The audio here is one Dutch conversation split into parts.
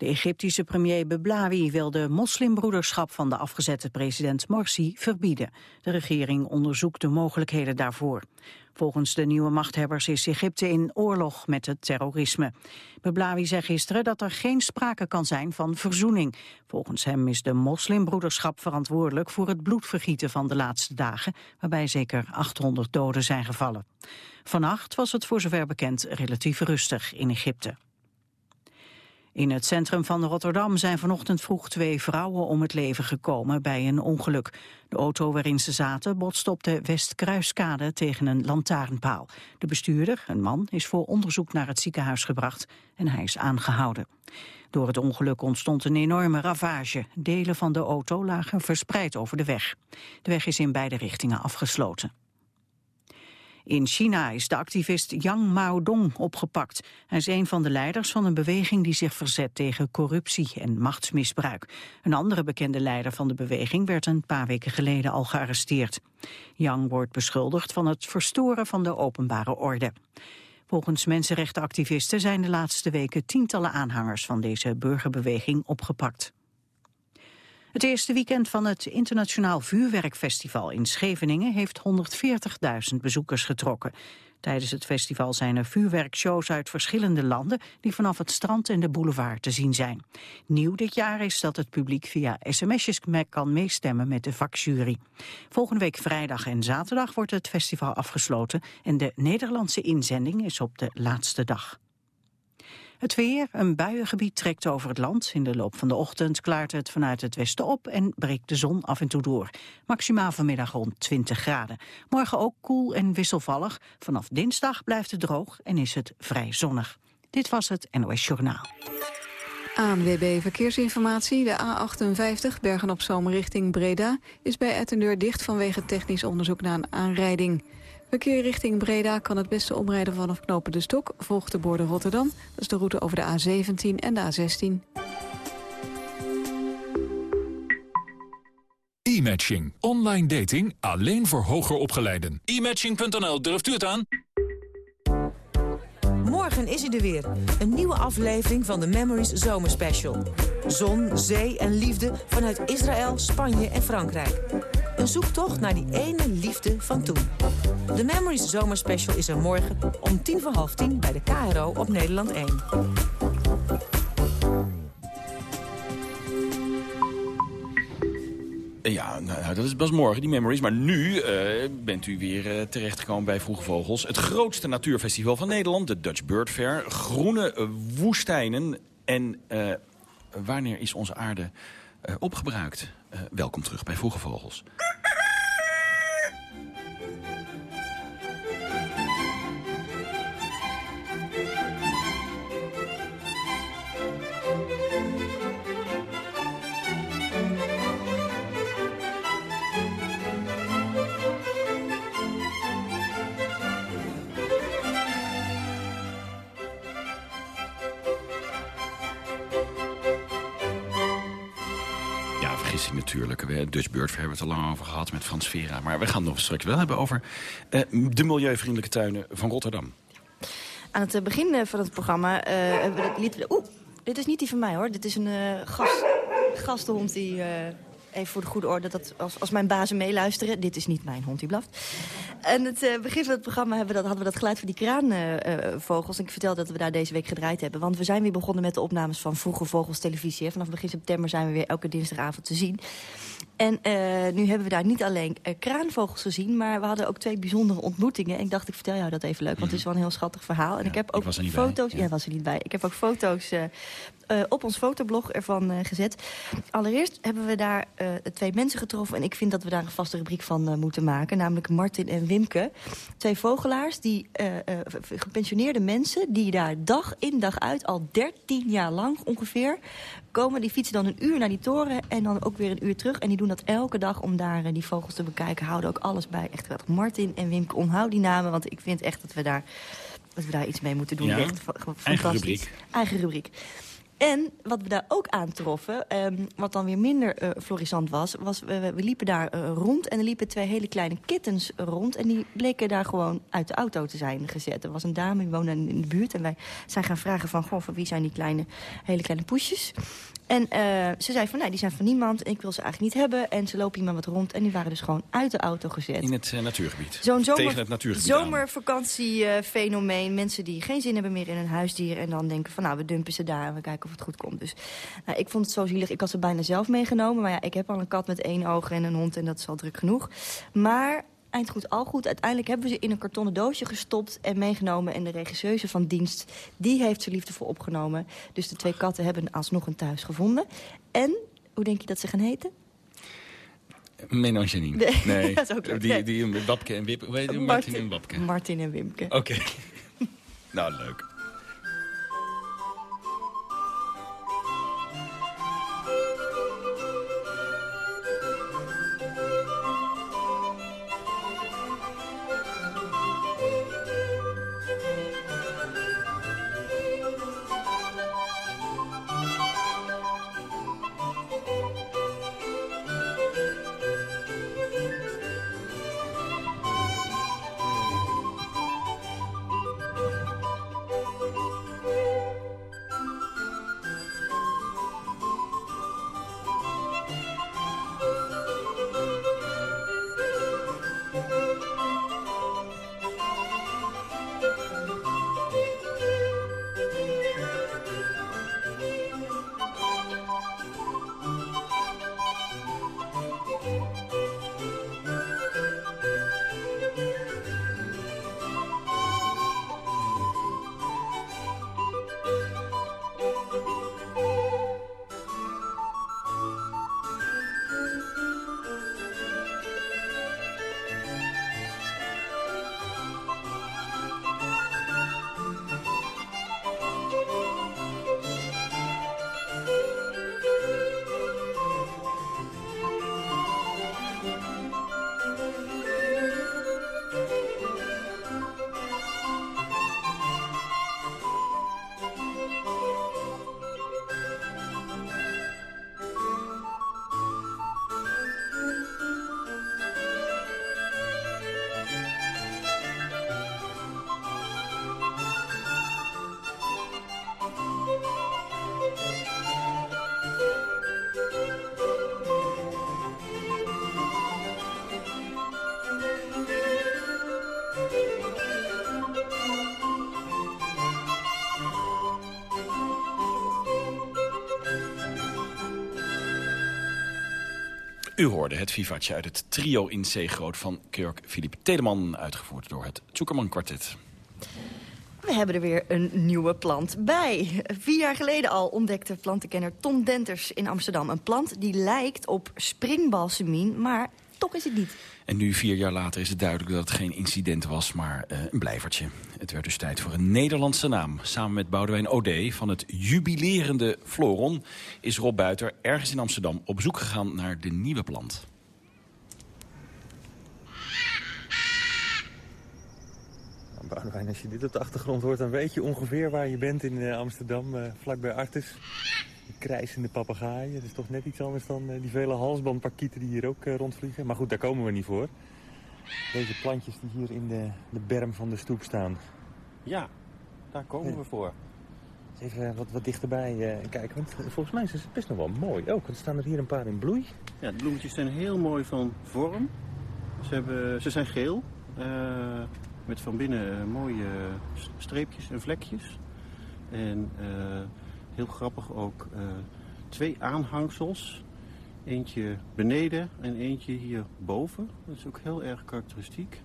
De Egyptische premier Beblawi wil de moslimbroederschap van de afgezette president Morsi verbieden. De regering onderzoekt de mogelijkheden daarvoor. Volgens de nieuwe machthebbers is Egypte in oorlog met het terrorisme. Beblawi zei gisteren dat er geen sprake kan zijn van verzoening. Volgens hem is de moslimbroederschap verantwoordelijk voor het bloedvergieten van de laatste dagen, waarbij zeker 800 doden zijn gevallen. Vannacht was het voor zover bekend relatief rustig in Egypte. In het centrum van Rotterdam zijn vanochtend vroeg twee vrouwen om het leven gekomen bij een ongeluk. De auto waarin ze zaten botste op de Westkruiskade tegen een lantaarnpaal. De bestuurder, een man, is voor onderzoek naar het ziekenhuis gebracht en hij is aangehouden. Door het ongeluk ontstond een enorme ravage. Delen van de auto lagen verspreid over de weg. De weg is in beide richtingen afgesloten. In China is de activist Yang Maodong opgepakt. Hij is een van de leiders van een beweging die zich verzet tegen corruptie en machtsmisbruik. Een andere bekende leider van de beweging werd een paar weken geleden al gearresteerd. Yang wordt beschuldigd van het verstoren van de openbare orde. Volgens mensenrechtenactivisten zijn de laatste weken tientallen aanhangers van deze burgerbeweging opgepakt. Het eerste weekend van het Internationaal Vuurwerkfestival in Scheveningen heeft 140.000 bezoekers getrokken. Tijdens het festival zijn er vuurwerkshows uit verschillende landen die vanaf het strand en de boulevard te zien zijn. Nieuw dit jaar is dat het publiek via sms'jes kan meestemmen met de vakjury. Volgende week vrijdag en zaterdag wordt het festival afgesloten en de Nederlandse inzending is op de laatste dag. Het weer, een buiengebied trekt over het land. In de loop van de ochtend klaart het vanuit het westen op en breekt de zon af en toe door. Maximaal vanmiddag rond 20 graden. Morgen ook koel en wisselvallig. Vanaf dinsdag blijft het droog en is het vrij zonnig. Dit was het NOS Journaal. ANWB Verkeersinformatie. De A58 Bergen op Zoom richting Breda is bij Ettendeur dicht vanwege technisch onderzoek naar een aanrijding. Verkeer richting Breda kan het beste omrijden vanaf knopen de Stok. Volgt de borden Rotterdam. Dat is de route over de A17 en de A16. E-matching. Online dating alleen voor hoger opgeleiden. E-matching.nl, durft u het aan? Morgen is hij er weer. Een nieuwe aflevering van de Memories Zomerspecial. Zon, zee en liefde vanuit Israël, Spanje en Frankrijk. Een zoektocht naar die ene liefde van toen. De Memories Zomerspecial is er morgen om tien voor half tien bij de KRO op Nederland 1. Ja, nou, dat is pas morgen, die memories. Maar nu uh, bent u weer uh, terechtgekomen bij Vroege Vogels. Het grootste natuurfestival van Nederland, de Dutch Bird Fair. Groene uh, woestijnen. En wanneer is onze aarde opgebruikt? welkom terug bij Vroege Vogels. Natuurlijk. Dutch Bird Fair hebben we het al lang over gehad met Frans Vera. Maar we gaan het nog straks wel hebben over uh, de milieuvriendelijke tuinen van Rotterdam. Aan het begin eh, van het programma uh, hebben we. Oeh, dit is niet die van mij hoor. Dit is een gast, gastenhond die even voor de goede orde, dat als, als mijn bazen meeluisteren... dit is niet mijn hond die blaft. En het uh, begin van het programma hebben dat, hadden we dat geluid van die kraanvogels. en ik vertelde dat we daar deze week gedraaid hebben. Want we zijn weer begonnen met de opnames van Vroege Vogels televisie. Vanaf begin september zijn we weer elke dinsdagavond te zien. En uh, nu hebben we daar niet alleen uh, kraanvogels gezien... maar we hadden ook twee bijzondere ontmoetingen. En ik dacht, ik vertel jou dat even leuk, want het is wel een heel schattig verhaal. En ik heb ook foto's... Ja. was er niet bij. Ik heb ook foto's uh, op ons fotoblog ervan gezet. Allereerst hebben we daar twee mensen getroffen... en ik vind dat we daar een vaste rubriek van moeten maken. Namelijk Martin en Wimke. Twee vogelaars, die gepensioneerde mensen... die daar dag in dag uit, al 13 jaar lang ongeveer komen. Die fietsen dan een uur naar die toren en dan ook weer een uur terug. En die doen dat elke dag om daar eh, die vogels te bekijken. Houden ook alles bij. Echt geweldig. Martin en Wimke, onthoud die namen. Want ik vind echt dat we daar, dat we daar iets mee moeten doen. Ja, echt eigen rubriek. Eigen rubriek. En wat we daar ook aantroffen, ehm, wat dan weer minder uh, florissant was... was we, we liepen daar uh, rond en er liepen twee hele kleine kittens rond... en die bleken daar gewoon uit de auto te zijn gezet. Er was een dame, die woonde in de buurt... en wij zijn gaan vragen van, goh, van wie zijn die kleine, hele kleine poesjes? En uh, ze zei van, nee, die zijn van niemand. Ik wil ze eigenlijk niet hebben. En ze lopen hier maar wat rond. En die waren dus gewoon uit de auto gezet. In het uh, natuurgebied. Zo'n zomer, Tegen het natuurgebied zomervakantiefenomeen. Uh, Mensen die geen zin hebben meer in een huisdier. En dan denken van, nou, we dumpen ze daar en we kijken of het goed komt. Dus nou, ik vond het zo zielig. Ik had ze bijna zelf meegenomen. Maar ja, ik heb al een kat met één oog en een hond. En dat is al druk genoeg. Maar eind goed, al goed. Uiteindelijk hebben we ze in een kartonnen doosje gestopt en meegenomen. En de regisseuse van dienst, die heeft ze liefdevol opgenomen. Dus de twee katten hebben alsnog een thuis gevonden. En, hoe denk je dat ze gaan heten? Menno en Janine. Nee, nee. dat is ook leuk. Die, die Wapke en Wip. Martin en Wapke. Oké. Martin en Wimke. nou, leuk. U hoorde het vivatje uit het trio in C groot van Kirk Philip Teleman... uitgevoerd door het Zuckerman Quartet. We hebben er weer een nieuwe plant bij. Vier jaar geleden al ontdekte plantenkenner Tom Denters in Amsterdam... een plant die lijkt op springbalsemien, maar toch is het niet. En nu, vier jaar later, is het duidelijk dat het geen incident was, maar uh, een blijvertje. Het werd dus tijd voor een Nederlandse naam. Samen met Boudewijn Ode van het jubilerende Floron... is Rob Buiter ergens in Amsterdam op zoek gegaan naar de nieuwe plant. Boudewijn, als je dit op de achtergrond hoort, dan weet je ongeveer waar je bent in uh, Amsterdam, uh, vlakbij Artes. Die krijzende papegaaien, dat is toch net iets anders dan uh, die vele halsbandparkieten die hier ook rondvliegen. Maar goed, daar komen we niet voor. Deze plantjes die hier in de, de berm van de stoep staan. Ja, daar komen we voor. Eens even wat, wat dichterbij kijken, want volgens mij is het best nog wel mooi ook. Er staan er hier een paar in bloei. Ja, de bloemetjes zijn heel mooi van vorm. Ze, hebben, ze zijn geel. Met van binnen mooie streepjes en vlekjes. En uh, heel grappig ook twee aanhangsels. Eentje beneden en eentje hier boven. Dat is ook heel erg karakteristiek.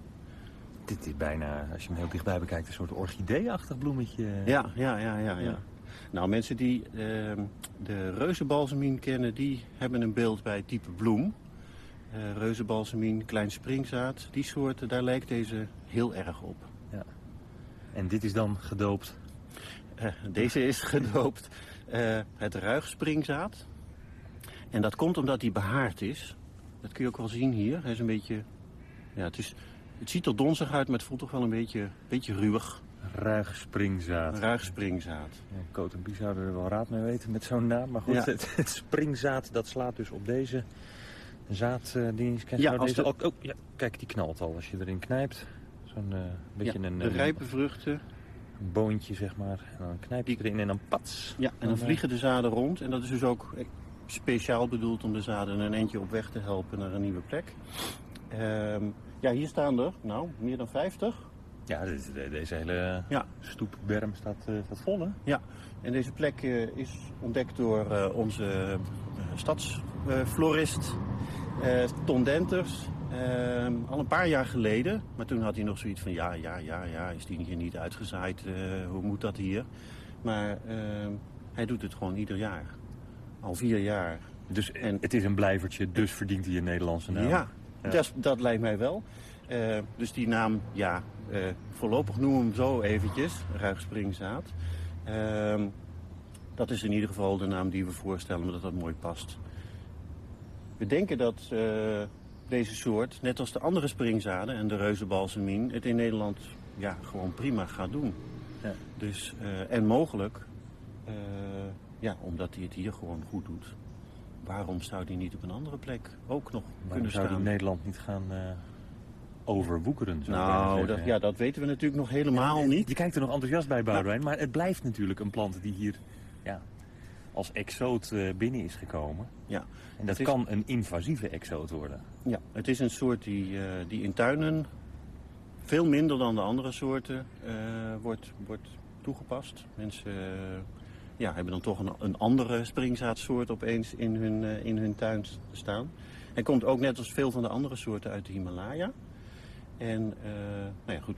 Dit is bijna, als je hem heel dichtbij bekijkt, een soort orchidee-achtig bloemetje. Ja, ja, ja, ja. ja. Nou, mensen die uh, de reuzenbalsemien kennen, die hebben een beeld bij het type bloem. Uh, reuzenbalsemien, klein springzaad, die soorten, daar lijkt deze heel erg op. Ja. En dit is dan gedoopt? Uh, deze is gedoopt uh, het ruigspringzaad. En dat komt omdat hij behaard is. Dat kun je ook wel zien hier. Hij is een beetje... Ja, het, is, het ziet er donzig uit, maar het voelt toch wel een beetje, beetje ruwig. Ruigspringzaad. Ruigspringzaad. Ja, Coat en Bie zouden er wel raad mee weten met zo'n naam. Maar goed, Ja. het, het springzaad dat slaat dus op deze zaadding. Kijk, Ja, als de- oh, oh, ja, kijk, die knalt al als je erin knijpt. Zo'n eh, beetje Ja, een, de een- rijpe vruchten. een boontje, zeg maar. En dan knijp je Die- erin en dan pats. Ja, en dan Dan, eh, vliegen de zaden rond. En dat is dus ook speciaal bedoeld om de zaden een eentje op weg te helpen naar een nieuwe plek. Ehm, ja, hier staan er, nou, meer dan 50. Ja, deze, de- deze hele Ja. stoepberm staat, eh, staat vol, hè? Ja, en deze plek eh, is ontdekt door eh, onze eh, stadsflorist eh Ton Denters. Ehm, al een paar jaar geleden. Maar toen had hij nog zoiets van, ja, ja, ja, ja, is die hier niet uitgezaaid? Eh, hoe moet dat hier? Maar hij doet het gewoon ieder jaar. Al vier jaar. Dus En- het is een blijvertje, dus verdient hij een Nederlandse naam. Ja, Ja. Dat, dat lijkt mij wel. Eh, dus die naam, ja, eh, voorlopig noemen we hem zo eventjes, Ruigspringzaad. Ehm, dat is in ieder geval de naam die we voorstellen, omdat dat mooi past. We denken dat eh, deze soort, net als de andere springzaden en de reuzenbalsemien, het in Nederland ja, gewoon prima gaat doen. Ja. Dus, eh, en mogelijk, eh, ja, omdat hij het hier gewoon goed doet. Waarom zou die niet op een andere plek ook nog Waarom kunnen zou die staan? Nederland niet gaan overwoekeren? Nou, dat, ja, dat weten we natuurlijk nog helemaal Ja, niet. Je kijkt er nog enthousiast bij, Boudewijn. Maar het blijft natuurlijk een plant die hier ja, als exoot eh, binnen is gekomen. Ja, En dat is- kan een invasieve exoot worden. ja, het is een soort die, eh, die in tuinen veel minder dan de andere soorten eh, wordt, wordt toegepast. Mensen ja, hebben dan toch een, een andere springzaadsoort opeens in hun, in hun tuin staan. Hij komt ook net als veel van de andere soorten uit de Himalaya. En nou ja, goed,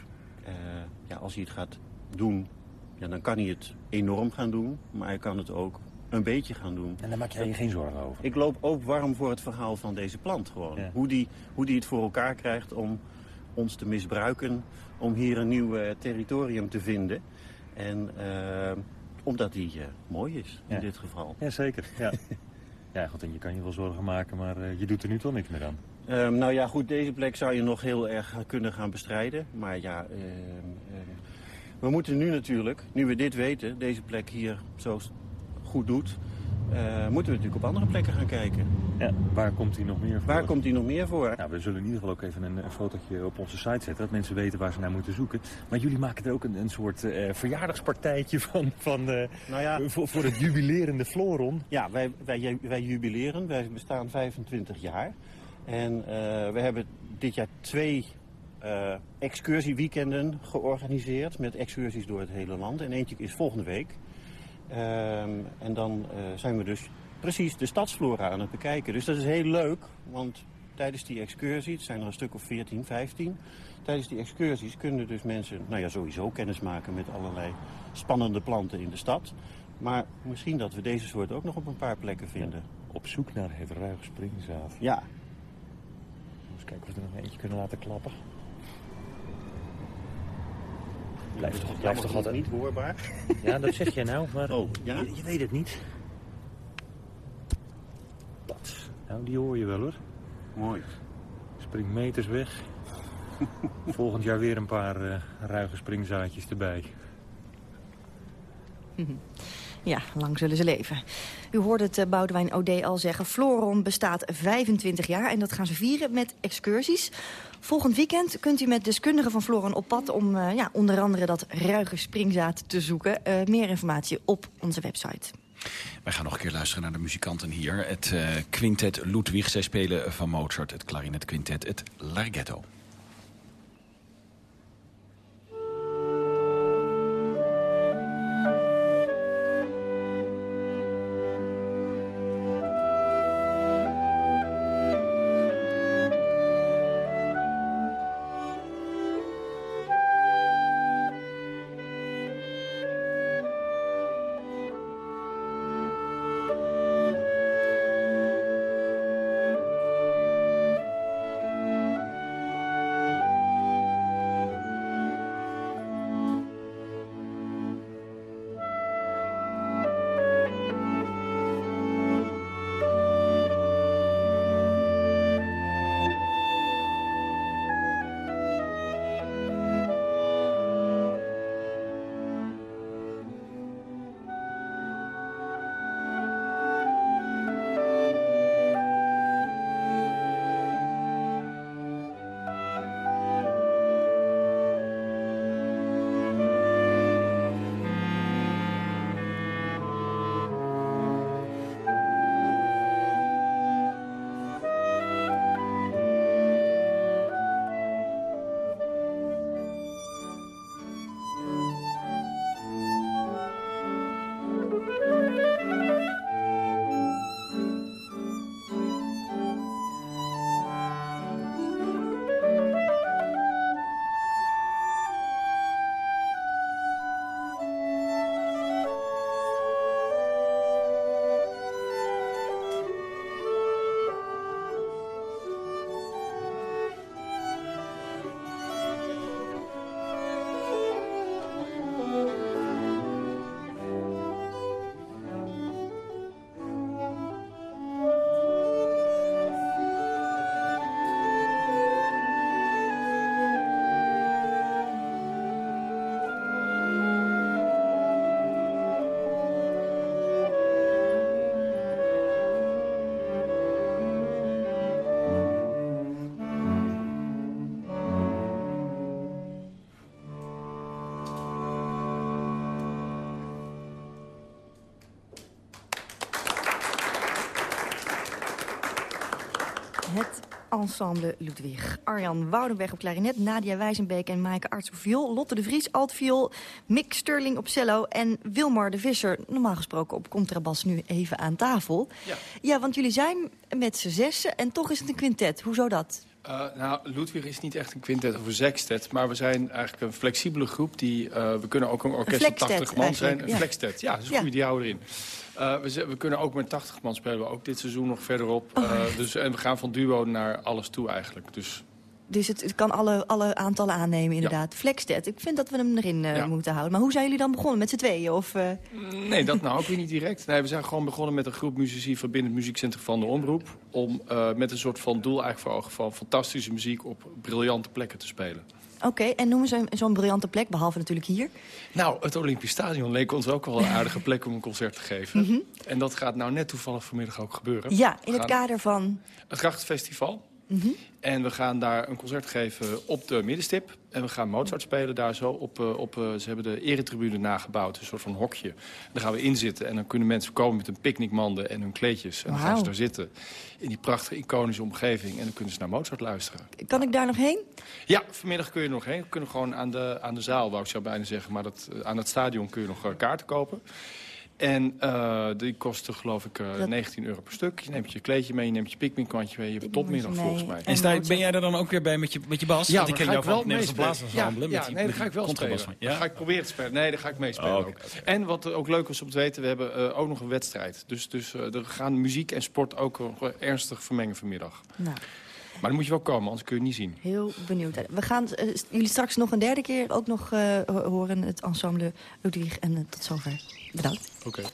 ja, als hij het gaat doen, ja, dan kan hij het enorm gaan doen. Maar hij kan het ook een beetje gaan doen. En daar maak jij je geen zorgen over. Ik loop ook warm voor het verhaal van deze plant gewoon. Ja. Hoe, die, hoe die het voor elkaar krijgt om ons te misbruiken om hier een nieuw eh, territorium te vinden. En eh, omdat die eh, mooi is in Ja. dit geval. Jazeker, ja. ja, goed, en je kan je wel zorgen maken, maar je doet er nu toch niks meer aan. Ehm, nou ja, goed, deze plek zou je nog heel erg kunnen gaan bestrijden. Maar ja, ehm, ehm, we moeten nu natuurlijk, nu we dit weten, deze plek hier zo goed doet, eh, moeten we natuurlijk op andere plekken gaan kijken. Ja, waar komt hij nog meer voor? Waar komt die nog meer voor? Nou, we zullen in ieder geval ook even een, een fotootje op onze site zetten, dat mensen weten waar ze naar moeten zoeken. Maar jullie maken er ook een, een soort eh, verjaardagspartijtje van, van eh, Nou ja, voor, voor het jubilerende Floron. Ja, wij, wij, wij jubileren. Wij bestaan 25 jaar. En we hebben dit jaar twee excursieweekenden georganiseerd. Met excursies door het hele land. En eentje is volgende week. Ehm, en dan eh, zijn we dus precies de stadsflora aan het bekijken. Dus dat is heel leuk. Want tijdens die excursie, het zijn er een stuk of 14, 15. Tijdens die excursies kunnen dus mensen nou ja, sowieso kennis maken met allerlei spannende planten in de stad. Maar misschien dat we deze soort ook nog op een paar plekken vinden. Op zoek naar het ruigspringzaad. Ja, Eens kijken of we er nog eentje kunnen laten klappen. Blijft toch, blijft toch altijd... niet hoorbaar. Ja, dat zeg jij nou, maar Oh, ja? je, je weet het niet. Dat. Nou, die hoor je wel hoor. Mooi. Spring meters weg. Volgend jaar weer een paar eh, ruige springzaadjes erbij. Ja, lang zullen ze leven. U hoorde het uh, Boudewijn Ode al zeggen. Floron bestaat 25 jaar en dat gaan ze vieren met excursies. Volgend weekend kunt u met deskundigen van Floron op pad... om uh, ja, onder andere dat ruige springzaad te zoeken. Uh, meer informatie op onze website. Wij gaan nog een keer luisteren naar de muzikanten hier. Het uh, quintet Ludwig. Zij spelen van Mozart, het klarinetquintet, het Larghetto. Ensemble Ludwig. Arjan Woudenberg op klarinet, Nadia Wijzenbeek en Maaike Arts op viool... Lotte de Vries altviool, Mick Sterling op cello... en Wilmar de Visser, normaal gesproken op contrabas, nu even aan tafel. Ja, ja want jullie zijn met z'n zessen en toch is het een quintet. Hoezo dat? Uh, nou, Ludwig is niet echt een quintet of een sextet, maar we zijn eigenlijk een flexibele groep. Die, uh, we kunnen ook een orkest van 80 man zijn. Een ja. flextet, ja, dat is een goede, die houden erin. Uh, we, we, kunnen ook met 80 man spelen, we ook dit seizoen nog verderop. Oh. dus, en we gaan van duo naar alles toe eigenlijk. Dus dus het, het, kan alle, alle aantallen aannemen, inderdaad. Ja. Flextet, ik vind dat we hem erin uh, moeten houden. Maar hoe zijn jullie dan begonnen? Met z'n tweeën? Of, uh... Nee, dat nou ook weer niet direct. Nee, we zijn gewoon begonnen met een groep muzici van binnen het muziekcentrum van de Omroep. Om uh, met een soort van doel eigenlijk voor ogen van fantastische muziek op briljante plekken te spelen. Oké, okay, en noemen ze zo'n briljante plek, behalve natuurlijk hier? Nou, het Olympisch Stadion leek ons ook wel een aardige plek om een concert te geven. Mm -hmm. En dat gaat nou net toevallig vanmiddag ook gebeuren. Ja, in het kader van? Het Krachtfestival. Mm -hmm. En we gaan daar een concert geven op de middenstip. En we gaan Mozart spelen daar zo. Op, uh, op, uh, ze hebben de eretribune nagebouwd, een soort van hokje. Daar gaan we in zitten en dan kunnen mensen komen met hun picknickmanden en hun kleedjes. En dan wow. gaan ze daar zitten in die prachtige iconische omgeving. En dan kunnen ze naar Mozart luisteren. Kan ik daar nog heen? Ja, vanmiddag kun je er nog heen. We kunnen gewoon aan de, aan de zaal, wou ik zou bijna zeggen. Maar dat, aan het stadion kun je nog kaarten kopen. En uh, die kostte geloof ik uh, dat... 19 euro per stuk. Je neemt je kleedje mee, je neemt je pikminkantje mee. Je hebt topmiddag volgens mij. En sta, ben jij er dan ook weer bij met je, met je bas? Ja, Want ik ken jou wel van het blaasensemble. Ja, ja, nee, dan ga ik wel spelen. Ja? Dan ga ik proberen te spelen. Nee, dan ga ik meespelen oh, okay, ook. Okay. En wat ook leuk is om te weten, we hebben uh, ook nog een wedstrijd. Dus, dus uh, er gaan muziek en sport ook ernstig vermengen vanmiddag. Nou. Maar dan moet je wel komen, anders kun je het niet zien. Heel benieuwd. We gaan uh, jullie straks nog een derde keer ook nog uh, horen. Het ensemble Ludwig. En uh, tot zover. Bedankt. Oké. Okay.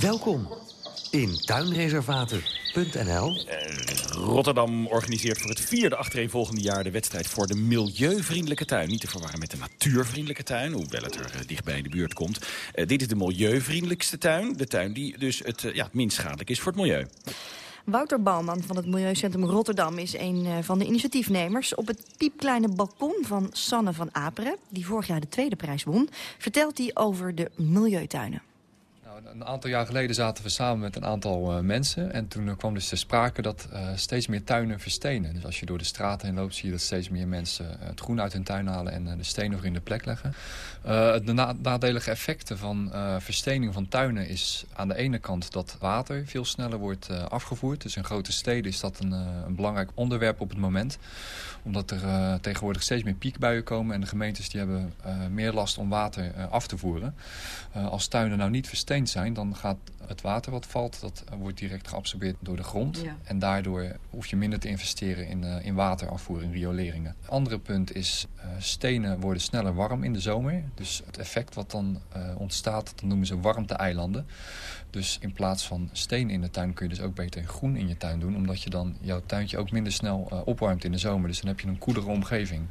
Welkom in tuinreservaten.nl. Rotterdam organiseert voor het vierde achtereenvolgende jaar... de wedstrijd voor de milieuvriendelijke tuin. Niet te verwarren met de natuurvriendelijke tuin, hoewel het er uh, dichtbij in de buurt komt. Uh, dit is de milieuvriendelijkste tuin. De tuin die dus het, uh, ja, het minst schadelijk is voor het milieu. Wouter Bouwman van het Milieucentrum Rotterdam is een van de initiatiefnemers. Op het piepkleine balkon van Sanne van Aperen, die vorig jaar de tweede prijs won... vertelt hij over de milieutuinen. Een aantal jaar geleden zaten we samen met een aantal uh, mensen. En toen uh, kwam dus te sprake dat uh, steeds meer tuinen verstenen. Dus als je door de straten heen loopt, zie je dat steeds meer mensen het groen uit hun tuin halen en de stenen weer in de plek leggen. de na nadelige effecten van verstening van tuinen is aan de ene kant dat water veel sneller wordt afgevoerd. Dus in grote steden is dat een, een belangrijk onderwerp op het moment. Omdat er tegenwoordig steeds meer piekbuien komen en de gemeentes die hebben meer last om water af te voeren. als tuinen nou niet versteend zijn, dan gaat het water wat valt, dat wordt direct geabsorbeerd door de grond. Ja. En daardoor hoef je minder te investeren in, uh, in waterafvoer, in rioleringen. Andere punt is, uh, stenen worden sneller warm in de zomer. Dus het effect wat dan uh, ontstaat, dat noemen ze warmte-eilanden. Dus in plaats van steen in de tuin kun je dus ook beter groen in je tuin doen. Omdat je dan jouw tuintje ook minder snel uh, opwarmt in de zomer. Dus dan heb je een koelere omgeving.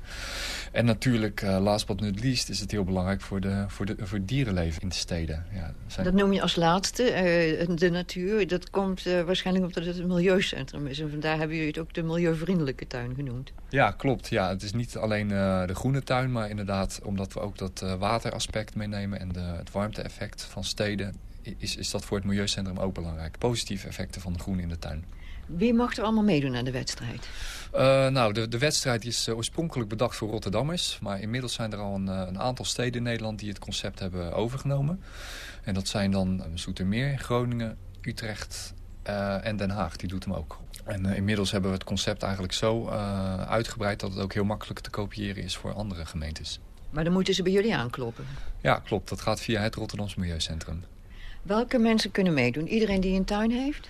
En natuurlijk, uh, last but not least, is het heel belangrijk voor, de, voor, de, voor het dierenleven in de steden. Ja, zijn... Dat noem je als laatste, uh, de natuur. Dat komt waarschijnlijk omdat het een milieucentrum is. En vandaar hebben jullie het ook de milieuvriendelijke tuin genoemd. Ja, klopt. Ja, het is niet alleen de groene tuin, maar inderdaad omdat we ook dat wateraspect meenemen en de, het warmte-effect van steden is, is dat voor het Milieucentrum ook belangrijk. Positieve effecten van de groen in de tuin. Wie mag er allemaal meedoen aan de wedstrijd? Uh, nou, de, de wedstrijd is uh, oorspronkelijk bedacht voor Rotterdammers. Maar inmiddels zijn er al een, uh, een, aantal steden in Nederland die het concept hebben overgenomen. En dat zijn dan Zoetermeer, Groningen, Utrecht en Den Haag. Die doet hem ook. En inmiddels hebben we het concept eigenlijk zo uitgebreid... dat het ook heel makkelijk te kopiëren is voor andere gemeentes. Maar dan moeten ze bij jullie aankloppen? Ja, klopt. Dat gaat via het Rotterdams Milieucentrum. Welke mensen kunnen meedoen? Iedereen die een tuin heeft?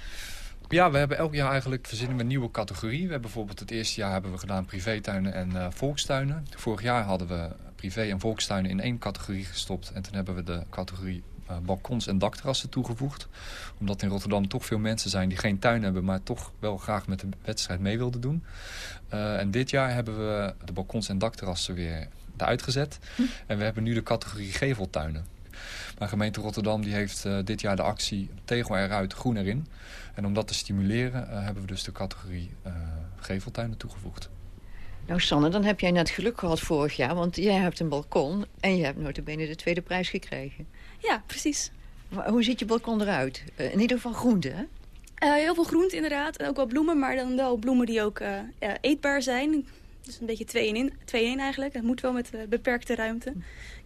Ja, we hebben elk jaar eigenlijk verzinnen we een nieuwe categorie. We hebben bijvoorbeeld het eerste jaar hebben we gedaan privétuinen en uh, volkstuinen. Vorig jaar hadden we privé- en volkstuinen in één categorie gestopt. En toen hebben we de categorie uh, balkons en dakterrassen toegevoegd. Omdat in Rotterdam toch veel mensen zijn die geen tuin hebben... maar toch wel graag met de wedstrijd mee wilden doen. Uh, en dit jaar hebben we de balkons en dakterrassen weer eruit gezet. Hm. En we hebben nu de categorie geveltuinen. Maar gemeente Rotterdam die heeft uh, dit jaar de actie tegel eruit, groen erin. En om dat te stimuleren uh, hebben we dus de categorie uh, geveltuinen toegevoegd. Nou, Sanne, dan heb jij net geluk gehad vorig jaar... want jij hebt een balkon en je hebt notabene de tweede prijs gekregen. Ja, precies. Maar hoe ziet je balkon eruit? Uh, in ieder geval groente, hè? Uh, heel veel groente inderdaad. En ook wel bloemen, maar dan wel bloemen die ook uh, eetbaar zijn. Dus een beetje twee in, twee in eigenlijk. Het moet wel met beperkte ruimte.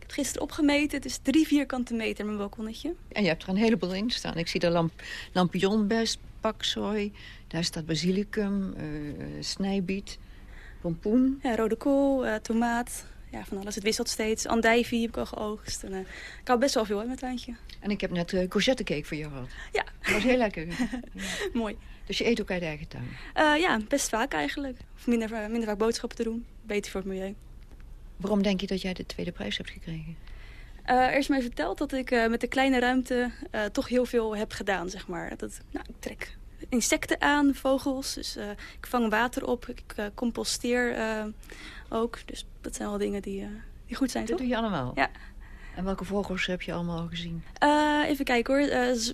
Heb gisteren opgemeten. Het is drie vierkante meter, mijn balkonnetje. En je hebt er een heleboel in staan. Ik zie de lamp, lampionbest, paksoi. Daar staat basilicum, snijbiet pompoen. Ja, rode kool, uh, tomaat. Ja, van alles. Het wisselt steeds. Andijvie heb ik al geoogst. En, uh, ik hou best wel veel in mijn tuintje. En ik heb net uh, courgettecake voor je gehad. Ja. Dat was heel lekker. Mooi. Dus je eet ook uit de eigen tuin? ja, best vaak eigenlijk. Of minder, minder vaak boodschappen te doen. Beter voor het milieu. Waarom denk je dat jij de tweede prijs hebt gekregen? er is mij verteld dat ik met de kleine ruimte toch heel veel heb gedaan, zeg maar. Dat, nou, ik trek insecten aan, vogels. Dus uh, ik vang water op, ik uh, composteer uh, ook. Dus dat zijn wel dingen die, die goed zijn, Dat toch? doe je allemaal? Ja. En welke vogels heb je allemaal gezien? even kijken hoor.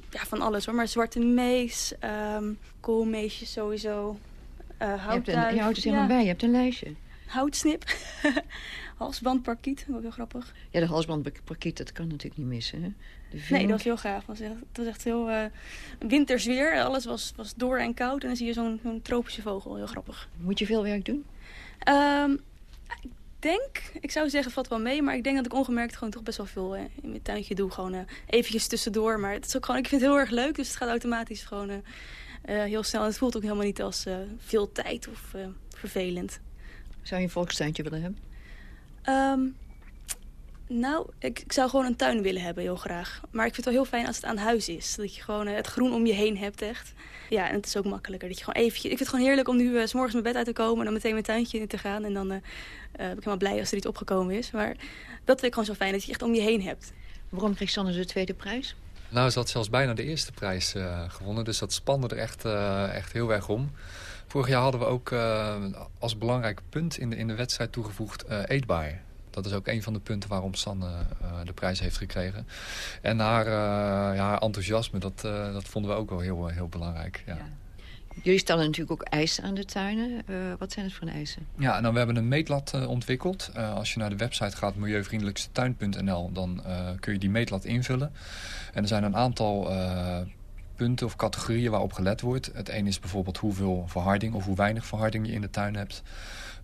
ja, van alles hoor. Maar zwarte mees, um, koolmeesjes sowieso. je, hebt een, je houdt het helemaal ja. bij, je hebt een lijstje. Houtsnip. halsbandparkiet, ook heel grappig. Ja, de halsbandparkiet, dat kan natuurlijk niet missen, hè? Nee, dat was heel gaaf. Het was echt, het was echt heel uh, winters weer. Alles was, was door en koud. En dan zie je zo'n zo'n tropische vogel. Heel grappig. Moet je veel werk doen? Um, ik denk, ik zou zeggen, valt wel mee. Maar ik denk dat ik ongemerkt gewoon toch best wel veel uh, in mijn tuintje doe. Gewoon uh, eventjes tussendoor. Maar het is ook gewoon, ik vind het heel erg leuk. Dus het gaat automatisch gewoon heel snel. En het voelt ook helemaal niet als veel tijd of vervelend. Zou je een volkstuintje willen hebben? Um, nou, ik, ik, zou gewoon een tuin willen hebben, heel graag. Maar ik vind het wel heel fijn als het aan huis is. Dat je gewoon uh, het groen om je heen hebt, echt. Ja, en het is ook makkelijker. Dat je gewoon eventjes, ik vind het gewoon heerlijk om nu uh, s morgens mijn bed uit te komen... en dan meteen mijn tuintje in te gaan. En dan uh, ben ik helemaal blij als er iets opgekomen is. Maar dat vind ik gewoon zo fijn, dat je echt om je heen hebt. Waarom kreeg Sanne de tweede prijs? Nou, ze had zelfs bijna de eerste prijs gewonnen. Dus dat spande er echt, echt heel erg om. Vorig jaar hadden we ook als belangrijk punt in de, in de wedstrijd toegevoegd eetbaar. Dat is ook een van de punten waarom Sanne uh, de prijs heeft gekregen. En haar, ja, haar enthousiasme, dat, dat vonden we ook wel heel, heel belangrijk. Ja. ja. Jullie stellen natuurlijk ook eisen aan de tuinen. wat zijn het voor eisen? Ja, nou, we hebben een meetlat ontwikkeld. als je naar de website gaat, milieuvriendelijkstetuin.nl... dan kun je die meetlat invullen. En er zijn een aantal punten of categorieën waarop gelet wordt. Het een is bijvoorbeeld hoeveel verharding of hoe weinig verharding je in de tuin hebt.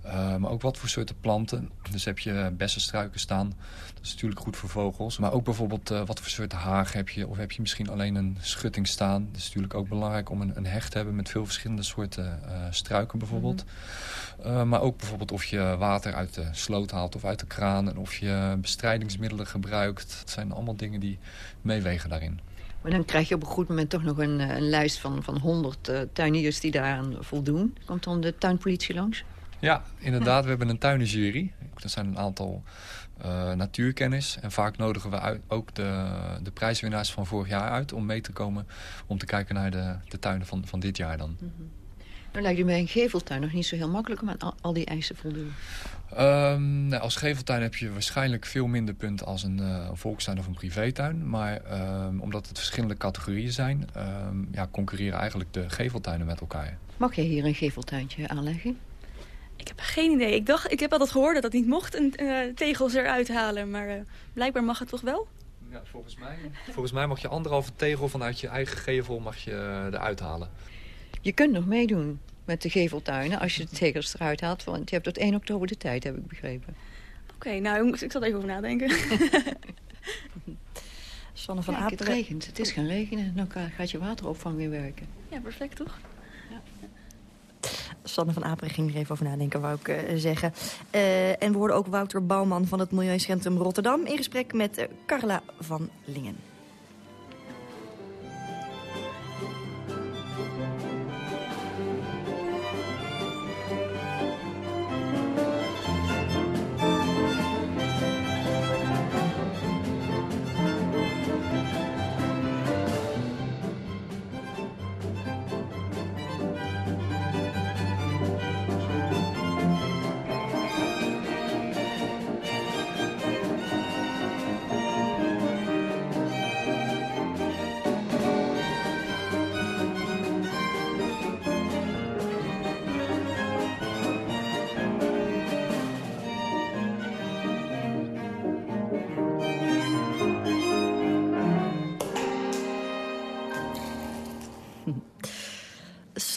Uh, maar ook wat voor soorten planten. Dus heb je bessenstruiken staan. Dat is natuurlijk goed voor vogels. Maar ook bijvoorbeeld uh, wat voor soorten haag heb je. Of heb je misschien alleen een schutting staan. Dat is natuurlijk ook belangrijk om een, een hecht te hebben... met veel verschillende soorten uh, struiken bijvoorbeeld. Mm -hmm. maar ook bijvoorbeeld of je water uit de sloot haalt of uit de kraan. En of je bestrijdingsmiddelen gebruikt. Dat zijn allemaal dingen die meewegen daarin. Maar dan krijg je op een goed moment toch nog een, een lijst van, van 100 tuiniers die daaraan voldoen. Komt dan de tuinpolitie langs? Ja, inderdaad. We hebben een tuinenjury. Dat zijn een aantal uh, natuurkennis. En vaak nodigen we uit, ook de, de prijswinnaars van vorig jaar uit... om mee te komen om te kijken naar de, de tuinen van, van dit jaar dan. Mm -hmm. Dan lijkt het bij een geveltuin nog niet zo heel makkelijk om aan al, al die eisen te voldoen. Um, nou, als geveltuin heb je waarschijnlijk veel minder punten als een, uh, een volkstuin of een privétuin. Maar um, omdat het verschillende categorieën zijn, um, ja, concurreren eigenlijk de geveltuinen met elkaar. Mag je hier een geveltuintje aanleggen? Ik heb geen idee. Ik dacht, ik heb altijd gehoord dat dat niet mocht, een uh, tegels eruit halen. Maar uh, blijkbaar mag het toch wel? Ja, volgens mij, volgens mij mag je anderhalve tegel vanuit je eigen gevel mag je, uh, eruit halen. Je kunt nog meedoen met de geveltuinen als je de tegels eruit haalt. Want je hebt tot 1 oktober de tijd, heb ik begrepen. Oké, okay, nou, ik zal even over nadenken. Sanne van Kijk, het regent. Het is gaan regenen. Dan gaat je wateropvang weer werken. Ja, perfect toch? Sanne van Aperen ging er even over nadenken, wou ik uh, zeggen. Uh, en we hoorden ook Wouter Bouwman van het Milieucentrum Rotterdam... in gesprek met uh, Carla van Lingen.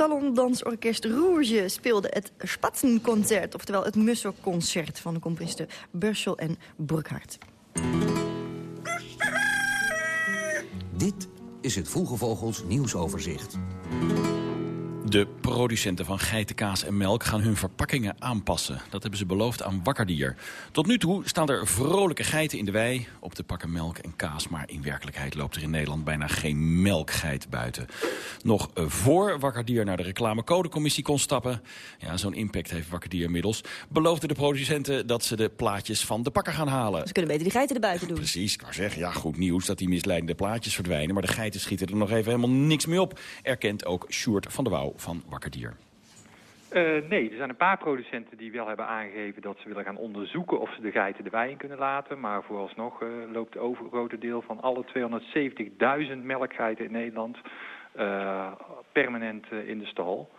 Salondansorkest Rouge speelde het Spatzenconcert... oftewel het Musselconcert van de componisten Burschel en Burkhardt. Dit is het Vroege Vogels nieuwsoverzicht. De producenten van geitenkaas en melk gaan hun verpakkingen aanpassen. Dat hebben ze beloofd aan Wakkerdier. Tot nu toe staan er vrolijke geiten in de wei op de pakken melk en kaas. Maar in werkelijkheid loopt er in Nederland bijna geen melkgeit buiten. Nog voor Wakkerdier naar de reclamecodecommissie kon stappen... ja, zo'n impact heeft Wakkerdier inmiddels... beloofden de producenten dat ze de plaatjes van de pakken gaan halen. Ze kunnen beter die geiten erbuiten doen. Precies, ik kan zeggen, ja, goed nieuws dat die misleidende plaatjes verdwijnen. Maar de geiten schieten er nog even helemaal niks mee op. Erkent ook Sjoerd van der Wouw van Wakkerdier. Uh, nee, er zijn een paar producenten die wel hebben aangegeven dat ze willen gaan onderzoeken of ze de geiten de wei in kunnen laten. Maar vooralsnog uh, loopt het overgrote deel van alle 270.000 melkgeiten in Nederland uh, permanent in de stal.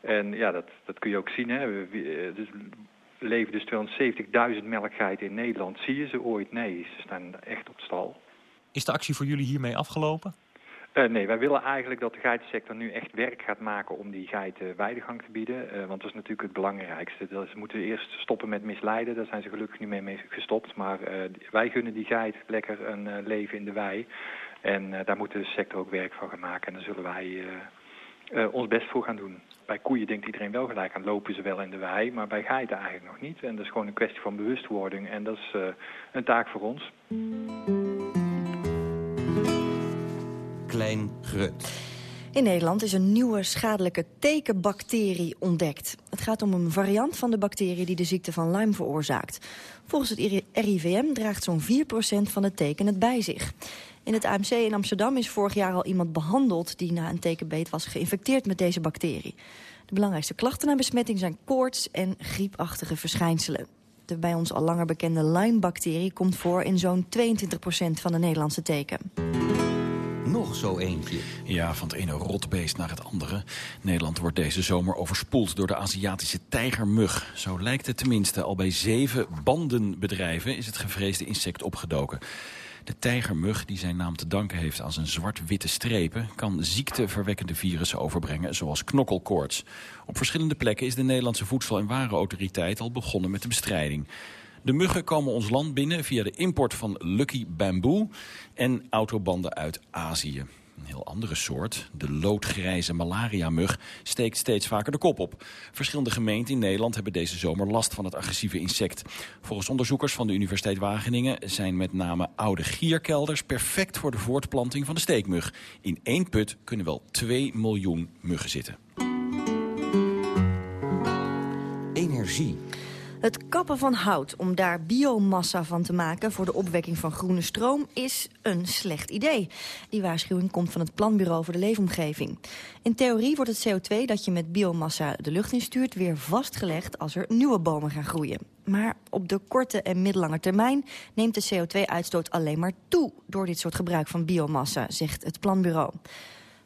En ja, dat, dat kun je ook zien. Hè. We, dus leven dus 270.000 melkgeiten in Nederland. Zie je ze ooit? Nee, ze staan echt op stal. Is de actie voor jullie hiermee afgelopen? Uh, nee, wij willen eigenlijk dat de geitensector nu echt werk gaat maken om die geiten weidegang te bieden. Uh, want dat is natuurlijk het belangrijkste. Dat ze moeten eerst stoppen met misleiden. Daar zijn ze gelukkig nu mee gestopt. Maar wij gunnen die geit lekker een leven in de wei. En daar moet de sector ook werk van gaan maken. En daar zullen wij ons best voor gaan doen. Bij koeien denkt iedereen wel gelijk aan lopen ze wel in de wei. Maar bij geiten eigenlijk nog niet. En dat is gewoon een kwestie van bewustwording. En dat is een taak voor ons. In Nederland is een nieuwe schadelijke tekenbacterie ontdekt. Het gaat om een variant van de bacterie die de ziekte van Lyme veroorzaakt. Volgens het RIVM draagt zo'n 4% van de teken het bij zich. In het AMC in Amsterdam is vorig jaar al iemand behandeld... die na een tekenbeet was geïnfecteerd met deze bacterie. De belangrijkste klachten na besmetting zijn koorts en griepachtige verschijnselen. De bij ons al langer bekende Lyme-bacterie komt voor in zo'n 22% van de Nederlandse teken nog zo eentje. Ja, van het ene rotbeest naar het andere. Nederland wordt deze zomer overspoeld door de Aziatische tijgermug. Zo lijkt het tenminste. Al bij zeven bandenbedrijven is het gevreesde insect opgedoken. De tijgermug, die zijn naam te danken heeft aan zijn zwart-witte strepen... kan ziekteverwekkende virussen overbrengen, zoals knokkelkoorts. Op verschillende plekken is de Nederlandse Voedsel- en Warenautoriteit... al begonnen met de bestrijding. De muggen komen ons land binnen via de import van Lucky Bamboo en autobanden uit Azië. Een heel andere soort, de loodgrijze malaria-mug, steekt steeds vaker de kop op. Verschillende gemeenten in Nederland hebben deze zomer last van het agressieve insect. Volgens onderzoekers van de Universiteit Wageningen zijn met name oude gierkelders perfect voor de voortplanting van de steekmug. In één put kunnen wel 2 miljoen muggen zitten. Energie. Het kappen van hout om daar biomassa van te maken... voor de opwekking van groene stroom is een slecht idee. Die waarschuwing komt van het Planbureau voor de Leefomgeving. In theorie wordt het CO2 dat je met biomassa de lucht instuurt... weer vastgelegd als er nieuwe bomen gaan groeien. Maar op de korte en middellange termijn neemt de CO2-uitstoot alleen maar toe... door dit soort gebruik van biomassa, zegt het Planbureau.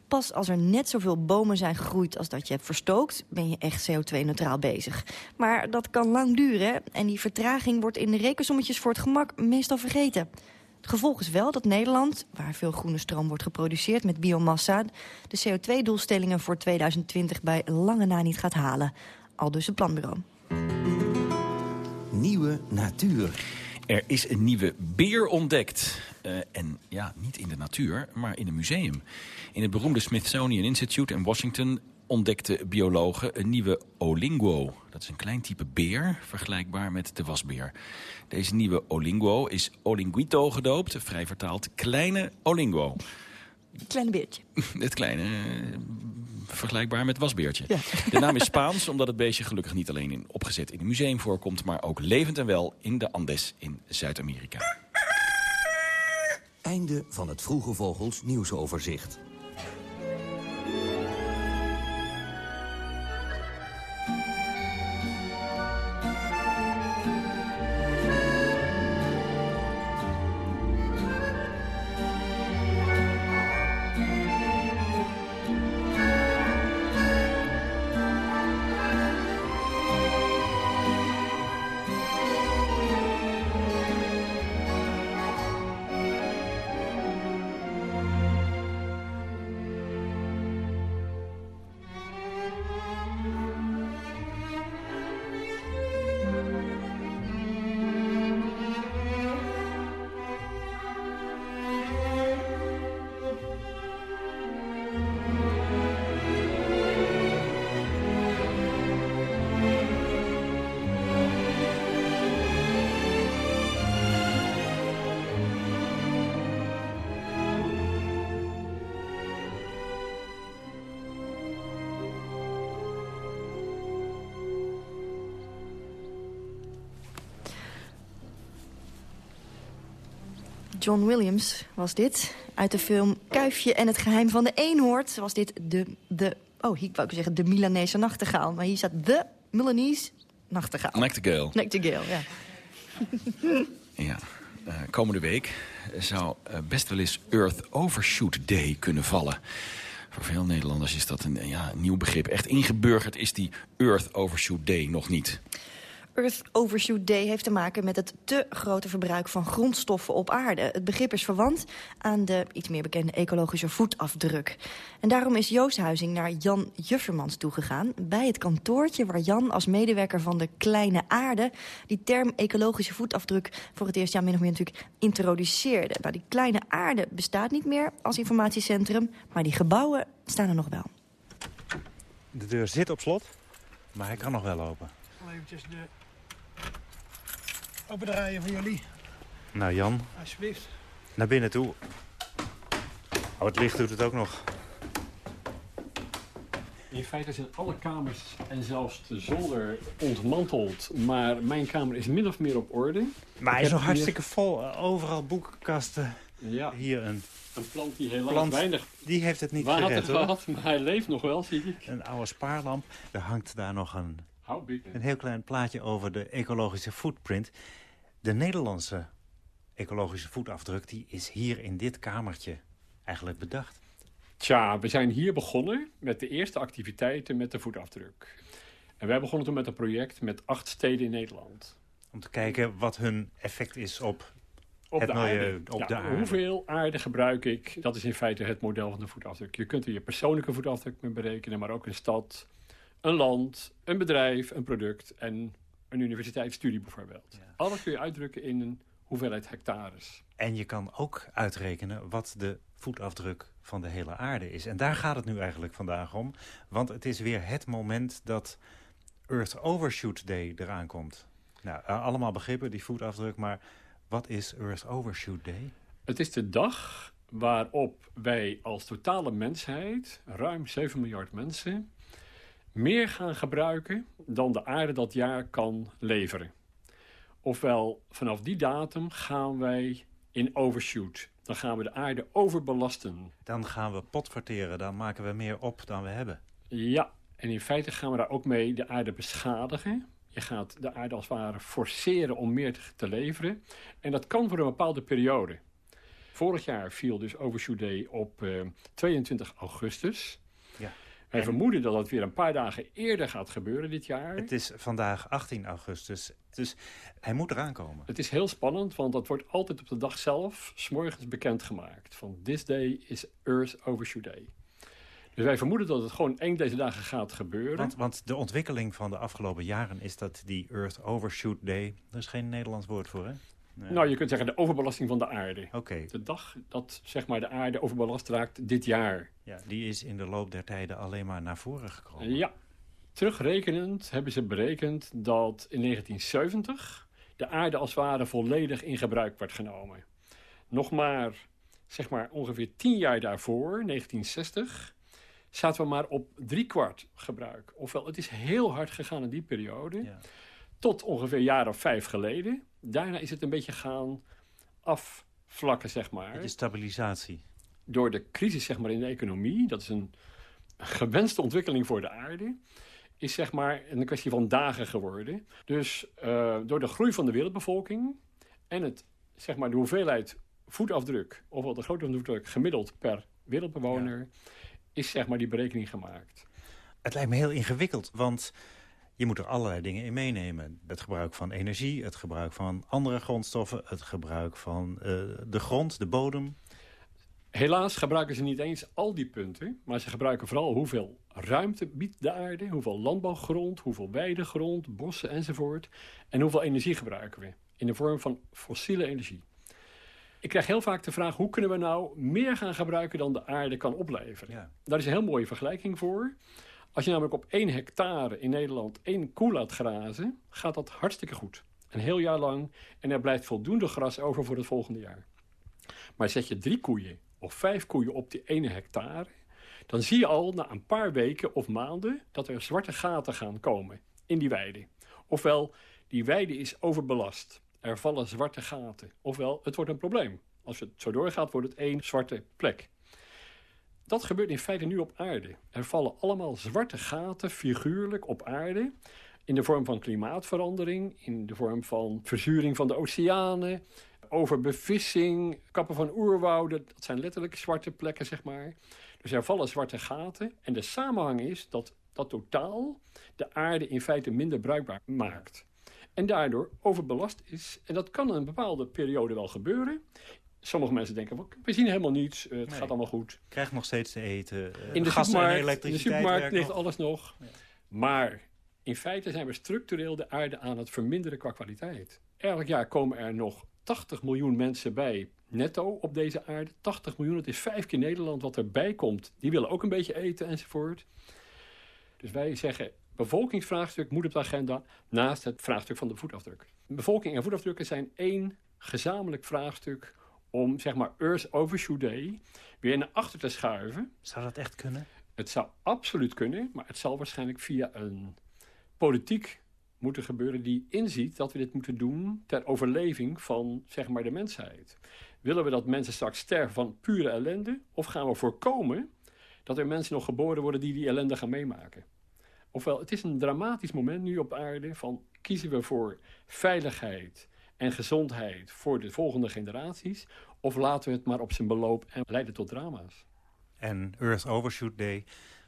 Pas als er net zoveel bomen zijn gegroeid als dat je hebt verstookt... ben je echt CO2-neutraal bezig. Maar dat kan lang duren en die vertraging wordt in de rekensommetjes voor het gemak meestal vergeten. Het gevolg is wel dat Nederland, waar veel groene stroom wordt geproduceerd met biomassa... de CO2-doelstellingen voor 2020 bij lange na niet gaat halen. Al dus het planbureau. Nieuwe natuur. Er is een nieuwe beer ontdekt. Uh, en ja, niet in de natuur, maar in een museum. In het beroemde Smithsonian Institute in Washington ontdekten biologen een nieuwe olinguo. Dat is een klein type beer, vergelijkbaar met de wasbeer. Deze nieuwe olinguo is olinguito gedoopt, vrij vertaald kleine olinguo. Kleine beertje. Het kleine, uh, vergelijkbaar met wasbeertje. Ja. De naam is Spaans, omdat het beestje gelukkig niet alleen in, opgezet in een museum voorkomt... maar ook levend en wel in de Andes in Zuid-Amerika. Einde van het Vroege Vogels nieuwsoverzicht. John Williams was dit. Uit de film Kuifje en het geheim van de eenhoord was dit de... de oh, hier wou ik zeggen de Milanese nachtegaal. Maar hier staat de Milanese nachtegaal. Nectargale. Nectargale, ja. Ja, eh, komende week zou eh, best wel eens Earth Overshoot Day kunnen vallen. Voor veel Nederlanders is dat een, ja, een nieuw begrip. Echt ingeburgerd is die Earth Overshoot Day nog niet. Earth Overshoot Day heeft te maken met het te grote verbruik van grondstoffen op aarde. Het begrip is verwant aan de iets meer bekende ecologische voetafdruk. En daarom is Joost Huizing naar Jan Juffermans toegegaan... bij het kantoortje waar Jan als medewerker van de Kleine Aarde... die term ecologische voetafdruk voor het eerst ja, min of meer natuurlijk introduceerde. Nou, die Kleine Aarde bestaat niet meer als informatiecentrum... maar die gebouwen staan er nog wel. De deur zit op slot, maar hij kan nog wel open. Eventjes de opendraaien van jullie. Nou Jan, Alsjeblieft. naar binnen toe. Oh, het licht doet het ook nog. In feite zijn alle kamers en zelfs de zolder ontmanteld. Maar mijn kamer is min of meer op orde. Maar hij is nog hartstikke vol. Overal boekenkasten. Ja. Hier een Een plant die helaas plant. weinig Die heeft het niet water gered hoor. gehad, maar hij leeft nog wel, zie ik. Een oude spaarlamp. Er hangt daar nog een? Een heel klein plaatje over de ecologische footprint. De Nederlandse ecologische voetafdruk die is hier in dit kamertje eigenlijk bedacht. Tja, we zijn hier begonnen met de eerste activiteiten met de voetafdruk. En wij begonnen toen met een project met acht steden in Nederland. Om te kijken wat hun effect is op, Op het de milieu, aarde. op Ja, de aarde. Hoeveel aarde gebruik ik? Dat is in feite het model van de voetafdruk. Je kunt er je persoonlijke voetafdruk mee berekenen, maar ook een stad, een land, een bedrijf, een product en een universiteitsstudie bijvoorbeeld. Alles kun je uitdrukken in een hoeveelheid hectares. En je kan ook uitrekenen wat de voetafdruk van de hele aarde is. En daar gaat het nu eigenlijk vandaag om. Want het is weer het moment dat Earth Overshoot Day eraan komt. Nou, eh, allemaal begrippen, die voetafdruk. Maar wat is Earth Overshoot Day? Het is de dag waarop wij als totale mensheid, ruim 7 miljard mensen, meer gaan gebruiken dan de aarde dat jaar kan leveren. Ofwel, vanaf die datum gaan wij in overshoot. Dan gaan we de aarde overbelasten. Dan gaan we potverteren, dan maken we meer op dan we hebben. Ja, en in feite gaan we daar ook mee de aarde beschadigen. Je gaat de aarde als het ware forceren om meer te, te leveren. En dat kan voor een bepaalde periode. Vorig jaar viel dus Overshoot Day op eh, 22 augustus. Wij vermoeden dat dat weer een paar dagen eerder gaat gebeuren dit jaar. Het is vandaag 18 augustus, dus hij moet eraan komen. Het is heel spannend, want dat wordt altijd op de dag zelf... s morgens bekendgemaakt. Van this day is Earth Overshoot Day. Dus wij vermoeden dat het gewoon één deze dagen gaat gebeuren. Want, want de ontwikkeling van de afgelopen jaren is dat die Earth Overshoot Day... er is geen Nederlands woord voor, hè? Nee. Nou, je kunt zeggen de overbelasting van de aarde. Oké. De dag dat zeg maar, de aarde overbelast raakt dit jaar. Ja, die is in de loop der tijden alleen maar naar voren gekomen. Ja. Terugrekenend hebben ze berekend dat in 1970 de aarde als het ware volledig in gebruik werd genomen. Nog maar, zeg maar ongeveer tien jaar daarvoor, 1960, zaten we maar op driekwart gebruik. Ofwel, het is heel hard gegaan in die periode. Tot ongeveer een jaar of vijf geleden. Daarna is het een beetje gaan afvlakken, zeg maar. De stabilisatie. Door de crisis zeg maar, in de economie, dat is een gewenste ontwikkeling voor de aarde, is zeg maar een kwestie van dagen geworden. Dus uh, door de groei van de wereldbevolking en het, zeg maar, de hoeveelheid voetafdruk, ofwel de de voetafdruk gemiddeld per wereldbewoner, ja. is zeg maar die berekening gemaakt. Het lijkt me heel ingewikkeld, want je moet er allerlei dingen in meenemen. Het gebruik van energie, het gebruik van andere grondstoffen... het gebruik van uh, de grond, de bodem. Helaas gebruiken ze niet eens al die punten... maar ze gebruiken vooral hoeveel ruimte biedt de aarde... hoeveel landbouwgrond, hoeveel weidegrond, bossen enzovoort... en hoeveel energie gebruiken we in de vorm van fossiele energie. Ik krijg heel vaak de vraag... hoe kunnen we nou meer gaan gebruiken dan de aarde kan opleveren? Ja. Daar is een heel mooie vergelijking voor... Als je namelijk op één hectare in Nederland één koe laat grazen, gaat dat hartstikke goed. Een heel jaar lang en er blijft voldoende gras over voor het volgende jaar. Maar zet je drie koeien of vijf koeien op die ene hectare, dan zie je al na een paar weken of maanden dat er zwarte gaten gaan komen in die weide. Ofwel, die weide is overbelast. Er vallen zwarte gaten. Ofwel, het wordt een probleem. Als het zo doorgaat, wordt het één zwarte plek. Dat gebeurt in feite nu op aarde. Er vallen allemaal zwarte gaten, figuurlijk, op aarde. In de vorm van klimaatverandering, in de vorm van verzuring van de oceanen, overbevissing, kappen van oerwouden. Dat zijn letterlijk zwarte plekken, zeg maar. Dus er vallen zwarte gaten. En de samenhang is dat dat totaal de aarde in feite minder bruikbaar maakt. En daardoor overbelast is. En dat kan een bepaalde periode wel gebeuren. Sommige mensen denken, we zien helemaal niets, eh, het gaat allemaal goed. Krijg nog steeds te eten. eh, In de gas en supermarkt, in de elektriciteit supermarkt ligt nog. alles nog. Maar in feite zijn we structureel de aarde aan het verminderen qua kwaliteit. Elk jaar komen er nog 80 miljoen mensen bij netto op deze aarde. 80 miljoen, dat is vijf keer Nederland wat erbij komt. Die willen ook een beetje eten enzovoort. Dus wij zeggen, bevolkingsvraagstuk moet op de agenda naast het vraagstuk van de voetafdruk. Bevolking en voetafdrukken zijn één gezamenlijk vraagstuk om, zeg maar, Earth Overshoot Day weer naar achter te schuiven. Zou dat echt kunnen? Het zou absoluut kunnen, maar het zal waarschijnlijk via een politiek moeten gebeuren die inziet dat we dit moeten doen ter overleving van zeg maar, de mensheid. Willen we dat mensen straks sterven van pure ellende? Of gaan we voorkomen dat er mensen nog geboren worden die die ellende gaan meemaken? Ofwel, het is een dramatisch moment nu op aarde van kiezen we voor veiligheid en gezondheid voor de volgende generaties? Of laten we het maar op zijn beloop en leiden tot drama's? En Earth Overshoot Day,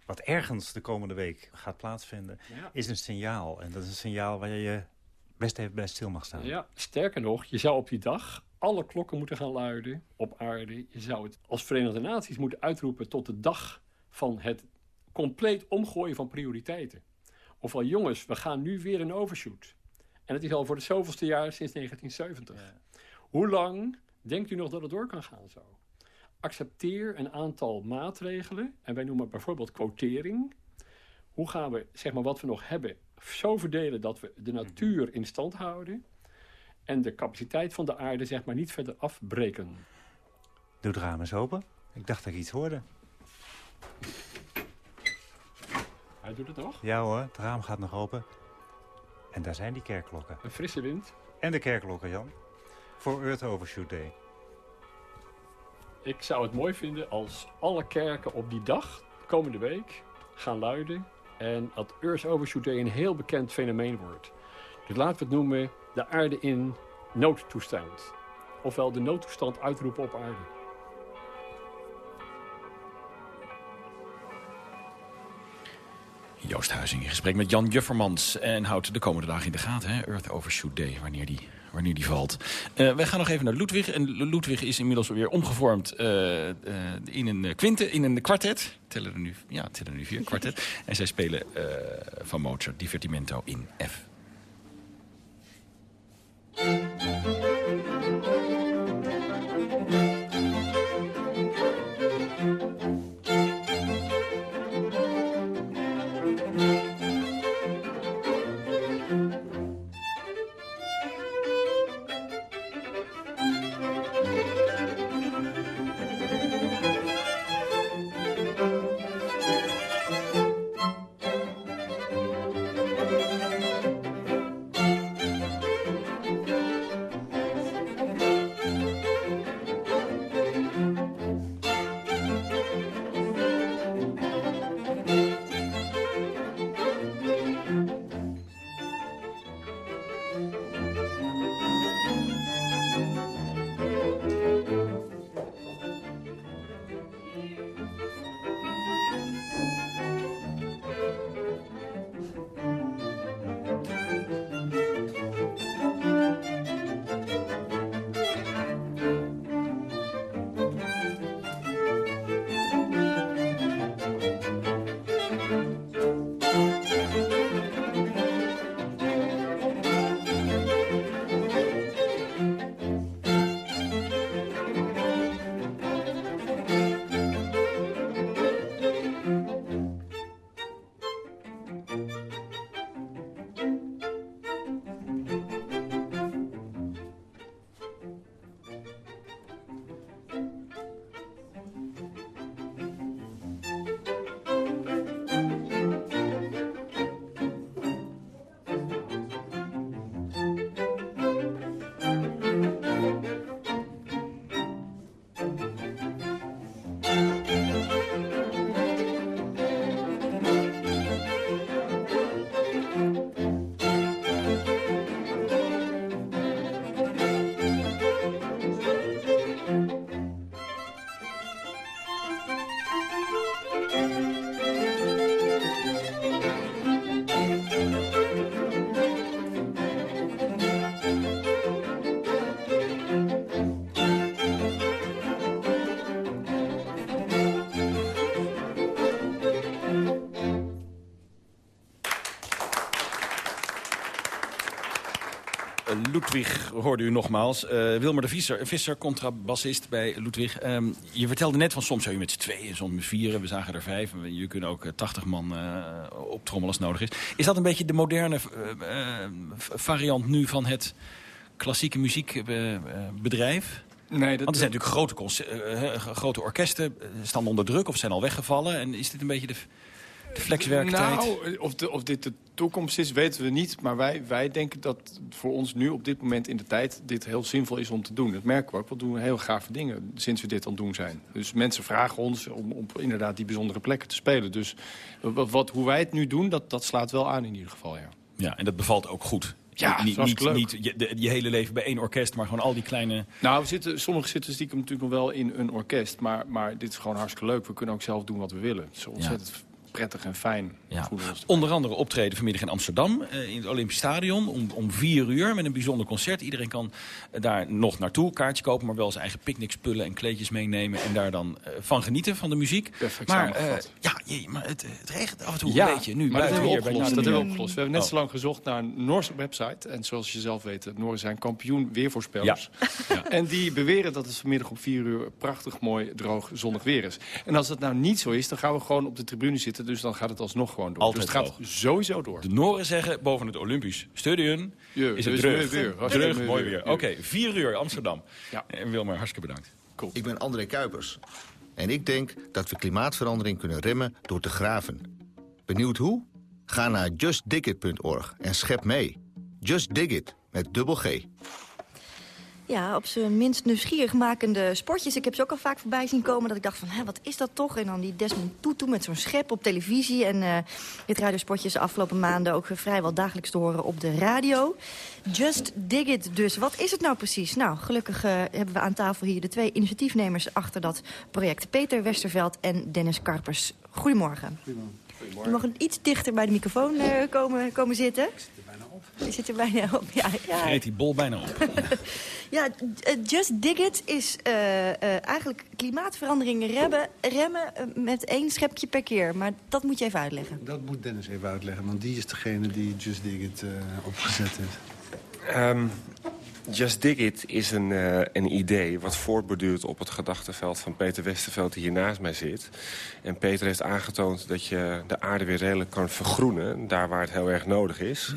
wat ergens de komende week gaat plaatsvinden, Ja. is een signaal. En dat is een signaal waar je best even bij stil mag staan. Ja, sterker nog, je zou op die dag alle klokken moeten gaan luiden op aarde. Je zou het als Verenigde Naties moeten uitroepen tot de dag van het compleet omgooien van prioriteiten. Ofwel, jongens, we gaan nu weer een overshoot. En het is al voor het zoveelste jaar sinds 1970. Hoe lang denkt u nog dat het door kan gaan zo? Accepteer een aantal maatregelen. En wij noemen bijvoorbeeld quotering. Hoe gaan we zeg maar, wat we nog hebben zo verdelen dat we de natuur in stand houden. En de capaciteit van de aarde zeg maar, niet verder afbreken. Doe het raam eens open. Ik dacht dat ik iets hoorde. Hij doet het nog. Ja hoor, het raam gaat nog open. En daar zijn die kerkklokken. Een frisse wind. En de kerkklokken, Jan. Voor Earth Overshoot Day. Ik zou het mooi vinden als alle kerken op die dag, komende week, gaan luiden. En dat Earth Overshoot Day een heel bekend fenomeen wordt. Dus laten we het noemen de aarde in noodtoestand. Ofwel de noodtoestand uitroepen op aarde. Joost Huizing in gesprek met Jan Juffermans. En houdt de komende dagen in de gaten, hè? Earth Overshoot Day, wanneer die, wanneer die valt. Eh wij gaan nog even naar Ludwig. En Ludwig is inmiddels weer omgevormd eh, eh, in een quinte, in een kwartet. Tellen er nu, ja, tellen er nu vier, kwartet. en zij spelen van Mozart Divertimento in F. Ludwig hoorde u nogmaals. Eh, Wilmer de Visser, Visser contrabassist bij Ludwig. Ehm, je vertelde net van soms zou je met z'n tweeën, soms met vieren. We zagen er vijf. Je kunt ook uh, 80 man optrommelen als nodig is. Is dat een beetje de moderne variant nu van het klassieke muziekbedrijf? Nee, dat, Want er zijn natuurlijk grote, grote orkesten, staan onder druk of zijn al weggevallen. En is dit een beetje de de flexwerktijd? Nou, of, de, of dit de toekomst is, weten we niet. Maar wij, wij denken dat voor ons nu op dit moment in de tijd... dit heel zinvol is om te doen. Dat merken we ook. We doen heel gave dingen sinds we dit aan het doen zijn. Dus mensen vragen ons om, om inderdaad die bijzondere plekken te spelen. Dus wat, hoe wij het nu doen, dat, dat slaat wel aan in ieder geval, ja. Ja, en dat bevalt ook goed. Ja, niet, niet, niet je, je, hele leven bij één orkest, maar gewoon al die kleine... Nou, we zitten, sommigen zitten stiekem natuurlijk nog wel in een orkest. Maar, maar dit is gewoon hartstikke leuk. We kunnen ook zelf doen wat we willen. Het is ontzettend prettig en fijn. Ja. Onder andere optreden vanmiddag in Amsterdam, uh, in het Olympisch Stadion, om, om vier uur met een bijzonder concert. Iedereen kan uh, daar nog naartoe, kaartje kopen, maar wel zijn eigen picknickspullen en kleedjes meenemen en daar dan uh, van genieten van de muziek. Perfect maar, ja, jee, maar het, het, regent af en toe ja, een beetje. Nu maar dat hebben we opgelost. Dat hebben we opgelost. We hebben net oh. zo lang gezocht naar een Noorse website. En zoals je zelf weet, Nooren zijn kampioen weervoorspellers. Ja. En die beweren dat het vanmiddag om vier uur prachtig, mooi, droog, zonnig weer is. En als dat nou niet zo is, dan gaan we gewoon op de tribune zitten. Dus dan gaat het alsnog nog gewoon door. Altijd dus het gaat sowieso door. De Noren zeggen boven het Olympisch Stadion ja, is het dreug. Weer, dreug, mooi weer. Oké, okay, vier uur Amsterdam. Ja. En Wilmer, hartstikke bedankt. Cool. Ik ben André Kuipers. En ik denk dat we klimaatverandering kunnen remmen door te graven. Benieuwd hoe? Ga naar justdigit.org en schep mee. Just Dig It, met dubbel G ja, op zijn minst nieuwsgierig makende sportjes. Ik heb ze ook al vaak voorbij zien komen dat ik dacht van, hé, wat is dat toch? En dan die Desmond Tutu met zo'n schep op televisie. En uh, dit radiosportje is de afgelopen maanden ook vrijwel dagelijks te horen op de radio. Just Dig It dus. Wat is het nou precies? Nou, gelukkig uh, hebben we aan tafel hier de twee initiatiefnemers achter dat project. Peter Westerveld en Dennis Karpers. Goedemorgen. Goedemorgen. Je mag iets dichter bij de microfoon uh, komen, komen zitten. Je zit er bijna op. Ja, ja. die bol bijna op. ja, eh, Just Dig It is uh, uh, eigenlijk klimaatverandering remmen, remmen met één schepje per keer. Maar dat moet je even uitleggen. Dat moet Dennis even uitleggen, want die is degene die Just Dig It opgezet heeft. Um, Just Dig It is een, uh, een idee wat voortborduurt op het gedachtenveld van Peter Westerveld... die hier naast mij zit. En Peter heeft aangetoond dat je de aarde weer redelijk kan vergroenen... daar waar het heel erg nodig is.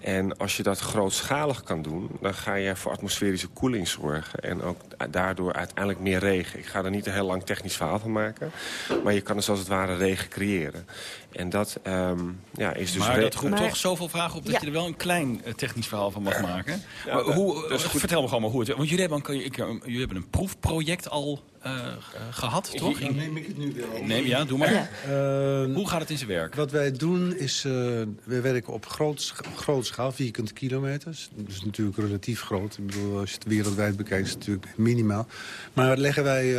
En als je dat grootschalig kan doen... dan ga je voor atmosferische koeling zorgen. En ook daardoor uiteindelijk meer regen. Ik ga er niet een heel lang technisch verhaal van maken. Maar je kan dus als het ware regen creëren. En dat um, ja, is dus... Maar dat roept toch zoveel vragen op dat je er wel een klein uh, technisch verhaal van mag maken. Ja, maar hoe, uh, vertel me gewoon maar hoe het... Want jullie hebben, ik, jullie hebben een proefproject al uh, gehad, toch? Dan neem ik het nu weer over. Neem, ja, doe maar. Ja. Uh, Hoe gaat het in zijn werk? Wat wij doen is, uh, we werken op groot, groot schaal, vierkante kilometers. Dus natuurlijk relatief groot. Ik bedoel, als je het wereldwijd bekijkt, is het natuurlijk minimaal. Maar leggen wij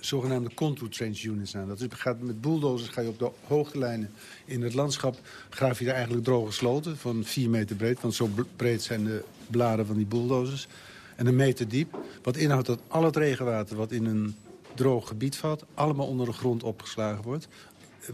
zogenaamde contour trench units aan. Dat is, gaat met bulldozers ga je op de hoogtelijnen in het landschap... graaf je daar eigenlijk droge sloten van 4 meter breed. Want zo breed zijn de bladen van die bulldozers. En een meter diep. Wat inhoudt dat al het regenwater wat in een droog gebied valt... allemaal onder de grond opgeslagen wordt.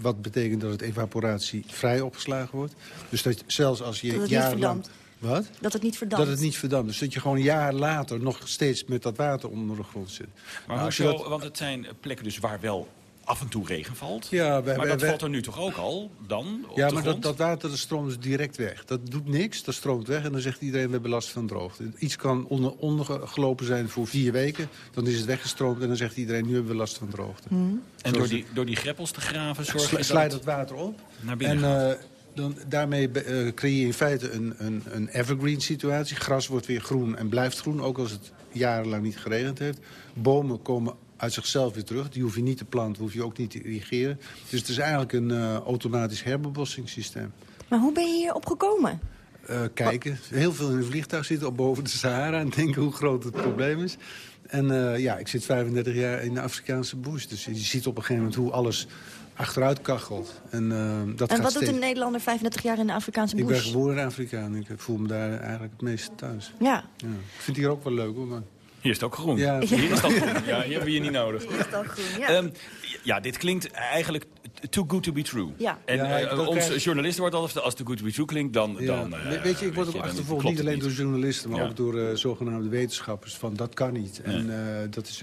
Wat betekent dat het evaporatie vrij opgeslagen wordt. Dus dat zelfs als je jarenlang... Wat? Dat het niet verdampt. Dat het niet verdampt. Dus dat je gewoon een jaar later nog steeds met dat water onder de grond zit. Maar, maar hoezo? Dat... Want het zijn plekken dus waar wel af en toe regen valt. Ja, wij, maar dat wij, valt er nu toch ook al dan? Op ja, de maar dat, dat water dat stroomt dus direct weg. Dat doet niks, dat stroomt weg en dan zegt iedereen we hebben last van droogte. Iets kan onder, ondergelopen zijn voor vier weken, dan is het weggestroomd en dan zegt iedereen nu hebben we last van droogte. Hmm. En door die, door die greppels te graven zorg je Slijt het water op. Naar binnen en, uh, dan, daarmee uh, creëer je in feite een, een, een evergreen situatie. Gras wordt weer groen en blijft groen, ook als het jarenlang niet geregend heeft. Bomen komen uit zichzelf weer terug. Die hoef je niet te planten, hoef je ook niet te irrigeren. Dus het is eigenlijk een uh, automatisch herbebossingssysteem. Maar hoe ben je hier opgekomen? Uh, kijken. Heel veel in een vliegtuig zitten op boven de Sahara... en denken hoe groot het probleem is. En uh, ja, ik zit 35 jaar in de Afrikaanse bush. Dus je ziet op een gegeven moment hoe alles achteruit kachelt. En, uh, dat en gaat wat steeds... doet een Nederlander 35 jaar in de Afrikaanse bush? Ik ben geboren Afrikaan. Ik voel me daar eigenlijk het meest thuis. Ja. ja. Ik vind het hier ook wel leuk hoor. Maar... Hier is het ook groen. Ja. Hier is het ook groen. Ja, hier hebben we je niet nodig. Hier is het ook groen, ja. Um, Ja, dit klinkt eigenlijk too good to be true. Ja. En Ja, eh, onze krijg- journalisten wordt altijd, als too good to be true klinkt, dan... Ja. dan eh, weet je, ik word ook achtervolgd, niet alleen door journalisten, maar Ja. ook door eh, zogenaamde wetenschappers. Van dat kan niet. En eh, dat is,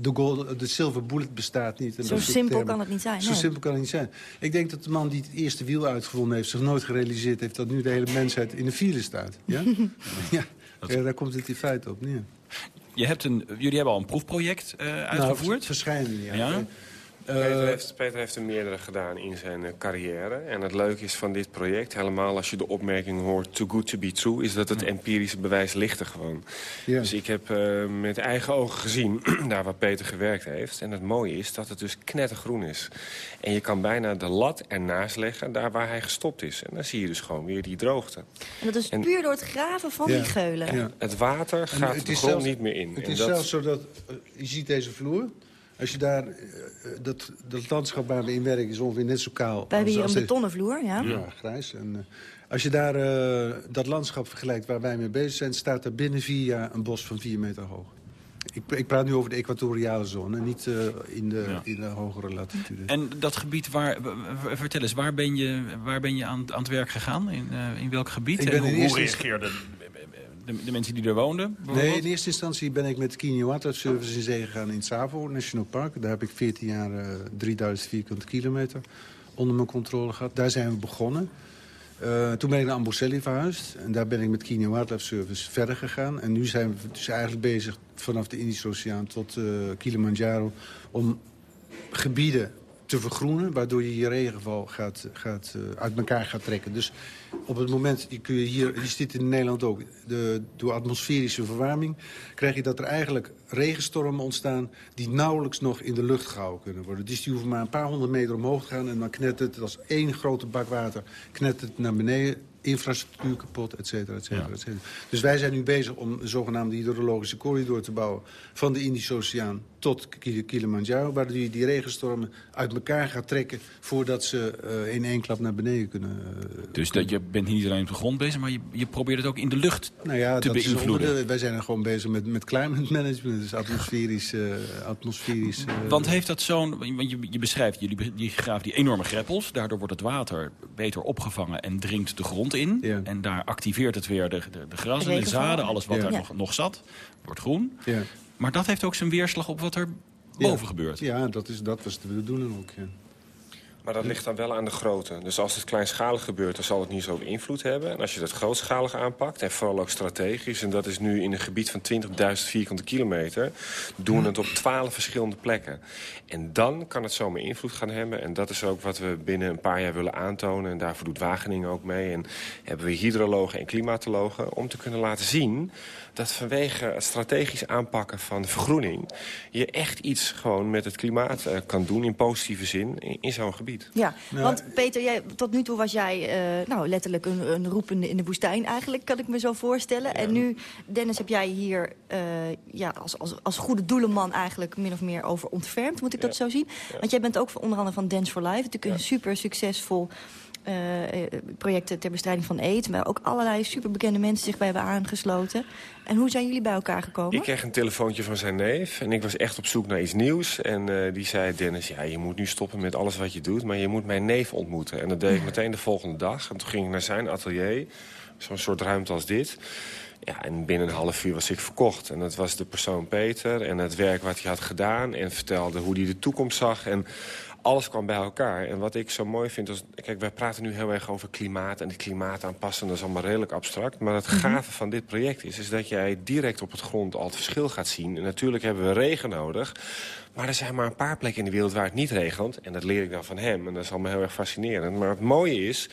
de, gold, de silver bullet bestaat niet. En Zo simpel termen. kan het niet zijn, Zo nee. simpel kan het niet zijn. Ik denk dat de man die het eerste wiel uitgevonden heeft... zich nooit gerealiseerd heeft dat nu de hele mensheid in de file staat. Ja? ja. ja daar komt het in feite op neer. Je hebt een, jullie hebben al een proefproject eh, uitgevoerd. Nou, verschijnen, ja. Ja? Peter, heeft, Peter heeft er meerdere gedaan in zijn eh, carrière. En het leuke is van dit project, helemaal als je de opmerking hoort... too good to be true, is dat het empirische bewijs ligt er gewoon. Ja. Dus ik heb eh, met eigen ogen gezien, daar waar Peter gewerkt heeft. En het mooie is dat het dus knettergroen is. En je kan bijna de lat ernaast leggen, daar waar hij gestopt is. En dan zie je dus gewoon weer die droogte. En dat is En- puur door het graven van die geulen. Ja, Het water En gaat het de is grond zelfs- niet meer in. Het En is dat- zelfs zo dat, eh, je ziet deze vloer... Als je daar, eh, dat, dat landschap waar we in werken is ongeveer net zo kaal. We hebben hier als een betonnen vloer, ja. Ja, grijs. En, eh, als je daar eh, dat landschap vergelijkt waar wij mee bezig zijn... staat er binnen vier jaar een bos van vier meter hoog. Ik, ik praat nu over de equatoriale zone, niet eh, in, de, Ja. in de hogere latitude. En dat gebied, waar, vertel eens, waar ben je, waar ben je aan, aan het werk gegaan? In, eh, in welk gebied? Ik en ben hoe, in hoe eerste reageerden de, de mensen die er woonden? Nee, in eerste instantie ben ik met Wildlife Service in zee gegaan in Savo National Park. Daar heb ik 14 jaar eh 3000 vierkante kilometer onder mijn controle gehad. Daar zijn we begonnen. Eh, toen ben ik naar Amboseli verhuisd. En daar ben ik met Kenya Wildlife Service verder gegaan. En nu zijn we dus eigenlijk bezig vanaf de Indische Oceaan tot eh, Kilimanjaro... om gebieden te vergroenen, waardoor je je regenval gaat, gaat, eh, uit elkaar gaat trekken. Dus op het moment, kun je hier, zit in Nederland ook, de, door atmosferische verwarming, krijg je dat er eigenlijk regenstormen ontstaan die nauwelijks nog in de lucht gehouden kunnen worden. Dus die hoeven maar een paar honderd meter omhoog te gaan en dan knettert het als één grote bak water knettert het naar beneden infrastructuur kapot, et cetera, et cetera, et cetera. Dus wij zijn nu bezig om een zogenaamde hydrologische corridor te bouwen... van de Indische Oceaan tot Kili- Kilimanjaro... waardoor je die regenstormen uit elkaar gaat trekken... voordat ze eh, in één klap naar beneden kunnen... eh, Dus dat je bent niet alleen op de grond bezig, maar je, je probeert het ook in de lucht nou ja, te beïnvloeden. wij zijn er gewoon bezig met, met climate management. Dus atmosferisch... eh, atmosferisch Want heeft dat zo'n... Want je, je beschrijft, jullie die graven die enorme greppels. Daardoor wordt het water beter opgevangen en dringt de grond in. En daar activeert het weer de, de, de grassen, de Regenval. zaden, alles wat Ja. er Ja. nog, nog zat. Wordt groen. Ja. Maar dat heeft ook zijn weerslag op wat er boven gebeurt. Ja, dat, is, dat was de bedoeling ook, ja. Maar dat ligt dan wel aan de grootte. Dus als het kleinschalig gebeurt, dan zal het niet zoveel invloed hebben. En als je dat grootschalig aanpakt, en vooral ook strategisch... en dat is nu in een gebied van 20.000 vierkante kilometer... doen we het op 12 verschillende plekken. En dan kan het zomaar invloed gaan hebben. En dat is ook wat we binnen een paar jaar willen aantonen. En daarvoor doet Wageningen ook mee. En hebben we hydrologen en klimatologen... om te kunnen laten zien dat vanwege het strategisch aanpakken van vergroening... je echt iets gewoon met het klimaat eh, kan doen in positieve zin in, in zo'n gebied. Ja, Nou, want Peter, jij, tot nu toe was jij eh, nou, letterlijk een, een roepende in de woestijn eigenlijk, kan ik me zo voorstellen. En nu, Dennis, heb jij hier eh, ja, als, als, als goede doelenman eigenlijk min of meer over ontfermd, moet ik dat zo zien? Want jij bent ook onder andere van Dance for Life, natuurlijk een super succesvol eh, eh, project ter bestrijding van aids, waar ook allerlei superbekende mensen zich bij hebben aangesloten. En hoe zijn jullie bij elkaar gekomen? Ik kreeg een telefoontje van zijn neef en ik was echt op zoek naar iets nieuws. En eh, die zei, Dennis, ja, je moet nu stoppen met alles wat je doet... maar je moet mijn neef ontmoeten. En dat deed ik meteen de volgende dag. En toen ging ik naar zijn atelier, zo'n soort ruimte als dit... Ja, en binnen een half uur was ik verkocht. En dat was de persoon Peter en het werk wat hij had gedaan... en vertelde hoe hij de toekomst zag. En alles kwam bij elkaar. En wat ik zo mooi vind... Is, kijk, wij praten nu heel erg over klimaat en het klimaat aanpassen. Dat is allemaal redelijk abstract. Maar het gave van dit project is, is dat jij direct op het grond al het verschil gaat zien. En natuurlijk hebben we regen nodig. Maar er zijn maar een paar plekken in de wereld waar het niet regent. En dat leer ik dan van hem. En dat is allemaal heel erg fascinerend. Maar het mooie is,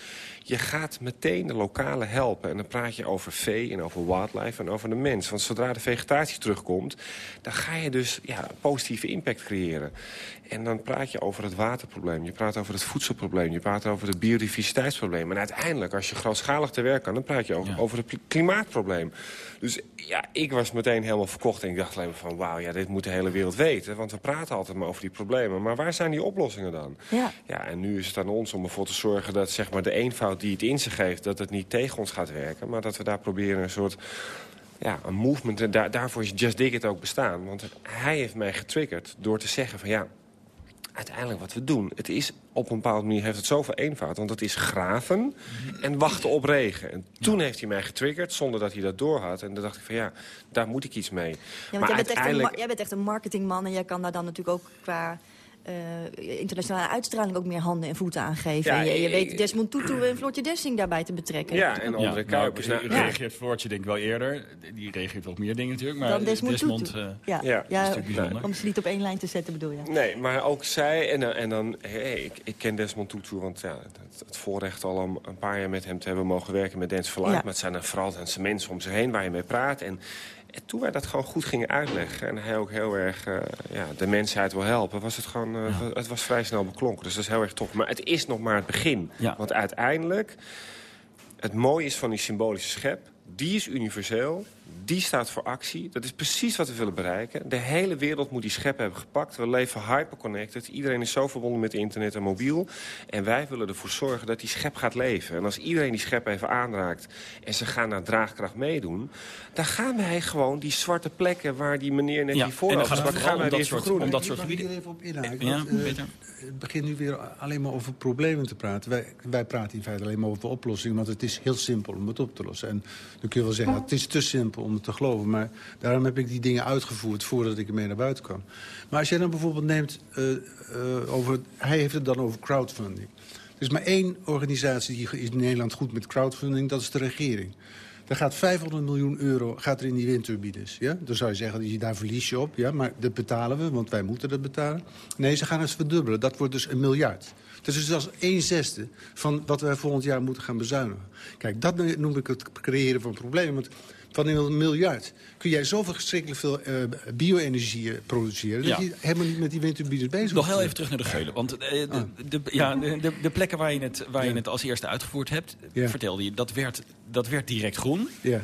je gaat meteen de lokale helpen. En dan praat je over vee en over wildlife en over de mens. Want zodra de vegetatie terugkomt, dan ga je dus ja, een positieve impact creëren. En dan praat je over het waterprobleem, je praat over het voedselprobleem... je praat over het biodiversiteitsprobleem. En uiteindelijk, als je grootschalig te werk kan... dan praat je over, over het klimaatprobleem. Dus ja, ik was meteen helemaal verkocht en ik dacht alleen maar van... wauw, ja, dit moet de hele wereld weten. Want we praten altijd maar over die problemen. Maar waar zijn die oplossingen dan? Ja. Ja, en nu is het aan ons om ervoor te zorgen dat zeg maar, de eenvoud die het in zich heeft... dat het niet tegen ons gaat werken, maar dat we daar proberen een soort ja, een movement. En daar, daarvoor is Just Dig It ook bestaan. Want hij heeft mij getriggerd door te zeggen van ja... uiteindelijk wat we doen. Het is op een bepaalde manier heeft het zoveel eenvoud. Want het is graven en wachten op regen. En toen heeft hij mij getriggerd zonder dat hij dat doorhad. En dan dacht ik van ja, daar moet ik iets mee. Ja, maar bent echt een, uiteindelijk... jij bent echt een marketingman en jij kan daar dan natuurlijk ook qua eh, internationale uitstraling ook meer handen en voeten aan geven. Ja, en je, je ik- weet Desmond Tutu en Floortje Dessing daarbij te betrekken. Ja, en andere nou, Kuipers. Nou, reageert Floortje denk ik wel eerder. Die reageert op meer dingen natuurlijk. Maar Dan Desmond, Desmond, Tutu. eh, ja, Ja, ja, dat is natuurlijk bijzonder. om ze niet op één lijn te zetten bedoel je. Nee, maar ook zij, en, dan- en dan, hey, ik, ik ken Desmond Tutu, want ja, het, het voorrecht al om een paar jaar met hem te hebben mogen werken met Dance for Life. Ja. Maar het zijn dan vooral de mensen om zich heen waar je mee praat. En, en toen wij dat gewoon goed gingen uitleggen en hij ook heel erg eh, ja, de mensheid wil helpen, was het gewoon, eh, het was vrij snel beklonken. Dus dat is heel erg tof. Maar het is nog maar het begin. Want uiteindelijk, het mooie is van die symbolische schep, die is universeel. Die staat voor actie. Dat is precies wat we willen bereiken. De hele wereld moet die schep hebben gepakt. We leven hyperconnected. Iedereen is zo verbonden met internet en mobiel. En wij willen ervoor zorgen dat die schep gaat leven. En als iedereen die schep even aanraakt... en ze gaan naar draagkracht meedoen... dan gaan wij gewoon die zwarte plekken... waar die meneer net Ja, die het sprak... vooral gaan wij weer vergroenen. om dat soort gebieden. even op inhaken? Ja, eh, Peter. Het begint nu weer alleen maar over problemen te praten. Wij, wij praten in feite alleen maar over oplossingen... want het is heel simpel om het op te lossen. En dan kun je wel zeggen, het is te simpel om te geloven... maar daarom heb ik die dingen uitgevoerd voordat ik ermee naar buiten kwam. Maar als jij dan bijvoorbeeld neemt eh, eh, over... hij heeft het dan over crowdfunding. Er is maar één organisatie die is in Nederland goed met crowdfunding... dat is de regering. Er gaat 500 miljoen euro gaat er in die windturbines. Ja? Dan zou je zeggen, daar verlies je op. Ja? Maar dat betalen we, want wij moeten dat betalen. Nee, ze gaan het verdubbelen. Dat wordt dus een miljard. Dus is als een zesde van wat wij volgend jaar moeten gaan bezuinigen. Kijk, dat noem ik het creëren van problemen. Want van een miljard kun jij zoveel verschrikkelijk veel eh, bio-energie eh, produceren... Ja. dat je helemaal niet met die windturbines bezig Nog heel even te terug naar de geulen. Want eh, de, Ah. de, ja, de, de, plekken waar je het, waar je Ja. het als eerste uitgevoerd hebt... Ja. vertelde je, dat werd, dat werd direct groen. Ja.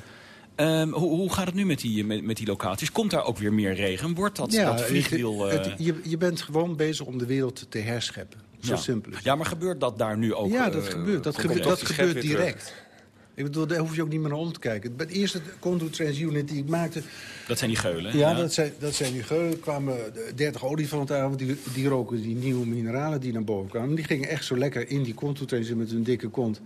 Ehm, hoe, hoe gaat het nu met die, met, met die locaties? Komt daar ook weer meer regen? Wordt dat, dat het- vliegwiel... eh, het- je, je bent gewoon bezig om de wereld te herscheppen. Zo ja. simpel is het. Ja, maar gebeurt dat daar nu ook? Ja, dat gebeurt. Dat dat dat gebeurt direct. Ik bedoel, daar hoef je ook niet meer naar om te kijken. Bij de eerste Contour Trans Unit die ik maakte... Dat zijn die geulen. Ja, Dat, zijn, dat zijn die geulen. Er kwamen 30 olifanten aan, want die, die roken die nieuwe mineralen die naar boven kwamen. Die gingen echt zo lekker in die Contour met hun dikke kont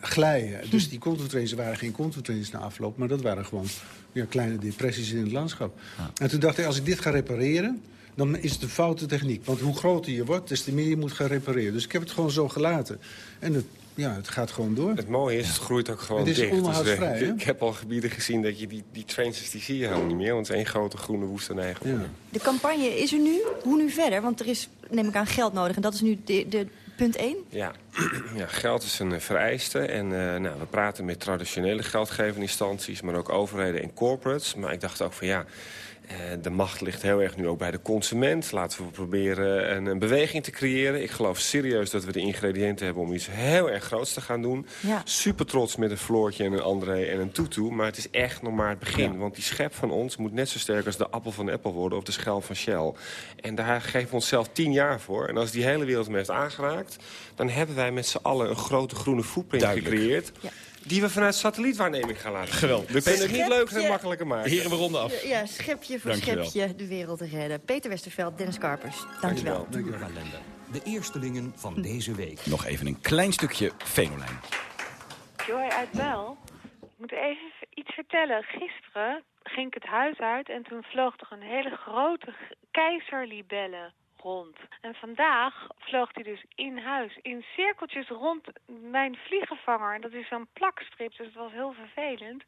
glijden. Dus die Contour Trains waren geen Contour Trains na afloop... maar dat waren gewoon ja, kleine depressies in het landschap. En toen dacht ik, als ik dit ga repareren... dan is het een foute techniek. Want hoe groter je wordt, des te meer je moet gaan repareren. Dus ik heb het gewoon zo gelaten. En het, ja, het gaat gewoon door. Het mooie is, het groeit ook gewoon Het is dicht. Dus, onderhoudsvrij, hè? ik heb al gebieden gezien dat je die, die trains, die zie je helemaal niet meer. Want het is één grote groene woestenij geworden. De campagne is er nu. Hoe nu verder? Want er is, neem ik aan, geld nodig. En dat is nu de, de punt 1. Ja. ja, geld is een eh, vereiste. En eh, nou, we praten met traditionele geldgevende instanties... maar ook overheden en corporates. Maar ik dacht ook van ja... eh, de macht ligt heel erg nu ook bij de consument. Laten we proberen een, een beweging te creëren. Ik geloof serieus dat we de ingrediënten hebben om iets heel erg groots te gaan doen. Ja. Super trots met een Floortje en een André en een Tutu. Maar het is echt nog maar het begin. Ja. Want die schep van ons moet net zo sterk als de appel van Apple worden... of de schel van Shell. En daar geven we onszelf tien jaar voor. En als die hele wereld me heeft aangeraakt... dan hebben wij met z'n allen een grote groene footprint Duidelijk. gecreëerd... die we vanuit satellietwaarneming gaan laten. Geweldig. We kunnen het niet leuker en makkelijker maken. Heren, we ronden af. Ja, schepje voor Dankjewel. schepje de wereld te redden. Peter Westerveld, Dennis Karpers. Dankjewel. Natuurkalender. De eerstelingen van deze week. Nog even een klein stukje Venolijn. Joy uit Bel. Ik moet even iets vertellen. Gisteren ging ik het huis uit en toen vloog er een hele grote keizerlibelle rond. En vandaag vloog die dus in huis, in cirkeltjes rond mijn vliegenvanger. Dat is zo'n plakstrip, dus het was heel vervelend.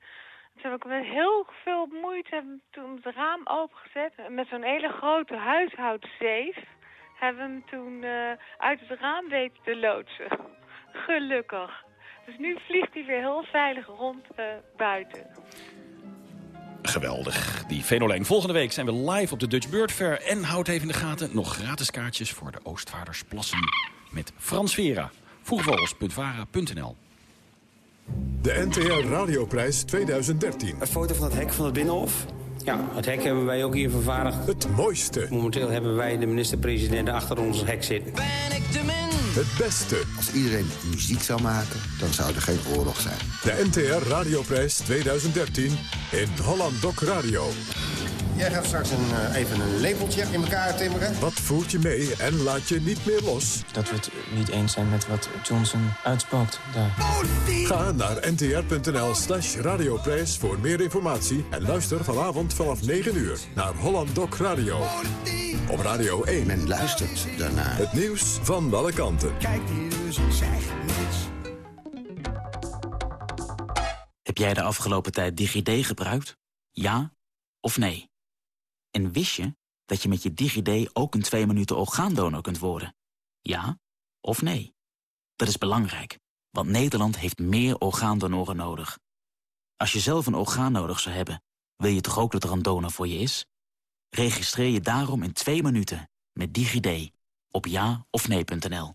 Toen heb ik met heel veel moeite toen het raam opengezet. En Met zo'n hele grote huishoudzeef hebben we hem toen eh, uit het raam weten te loodsen. Gelukkig. Dus nu vliegt hij weer heel veilig rond eh, buiten. Geweldig, die Venolijn. Volgende week zijn we live op de Dutch Bird Fair. En houd even in de gaten, nog gratis kaartjes voor de Oostvaardersplassen met Frans Vera. Vroegvogels.vara.nl De NTR Radioprijs 2013. Een foto van het hek van het Binnenhof. Ja, het hek hebben wij ook hier vervaardigd. Het mooiste. Momenteel hebben wij de minister-president achter ons hek zitten. Het beste. Als iedereen muziek zou maken, dan zou er geen oorlog zijn. De NTR Radioprijs 2013 in Holland Doc Radio. Jij gaat straks een, eh, even een lepeltje in elkaar timmeren. Wat voert je mee en laat je niet meer los? Dat we het niet eens zijn met wat Johnson uitspookt daar. Ga naar ntr.nl slash radioprijs voor meer informatie... en luister vanavond vanaf 9 uur naar Holland Doc Radio. Op Radio 1. Men luistert daarnaar. Het nieuws van alle kanten. Kijk hier dus, ik zeg niks. Heb jij de afgelopen tijd DigiD gebruikt? Ja of nee? En wist je dat je met je DigiD ook een 2 minuten orgaandonor kunt worden? Ja of nee? Dat is belangrijk, want Nederland heeft meer orgaandonoren nodig. Als je zelf een orgaan nodig zou hebben, wil je toch ook dat er een donor voor je is? Registreer je daarom in 2 minuten met DigiD op ja of nee.nl.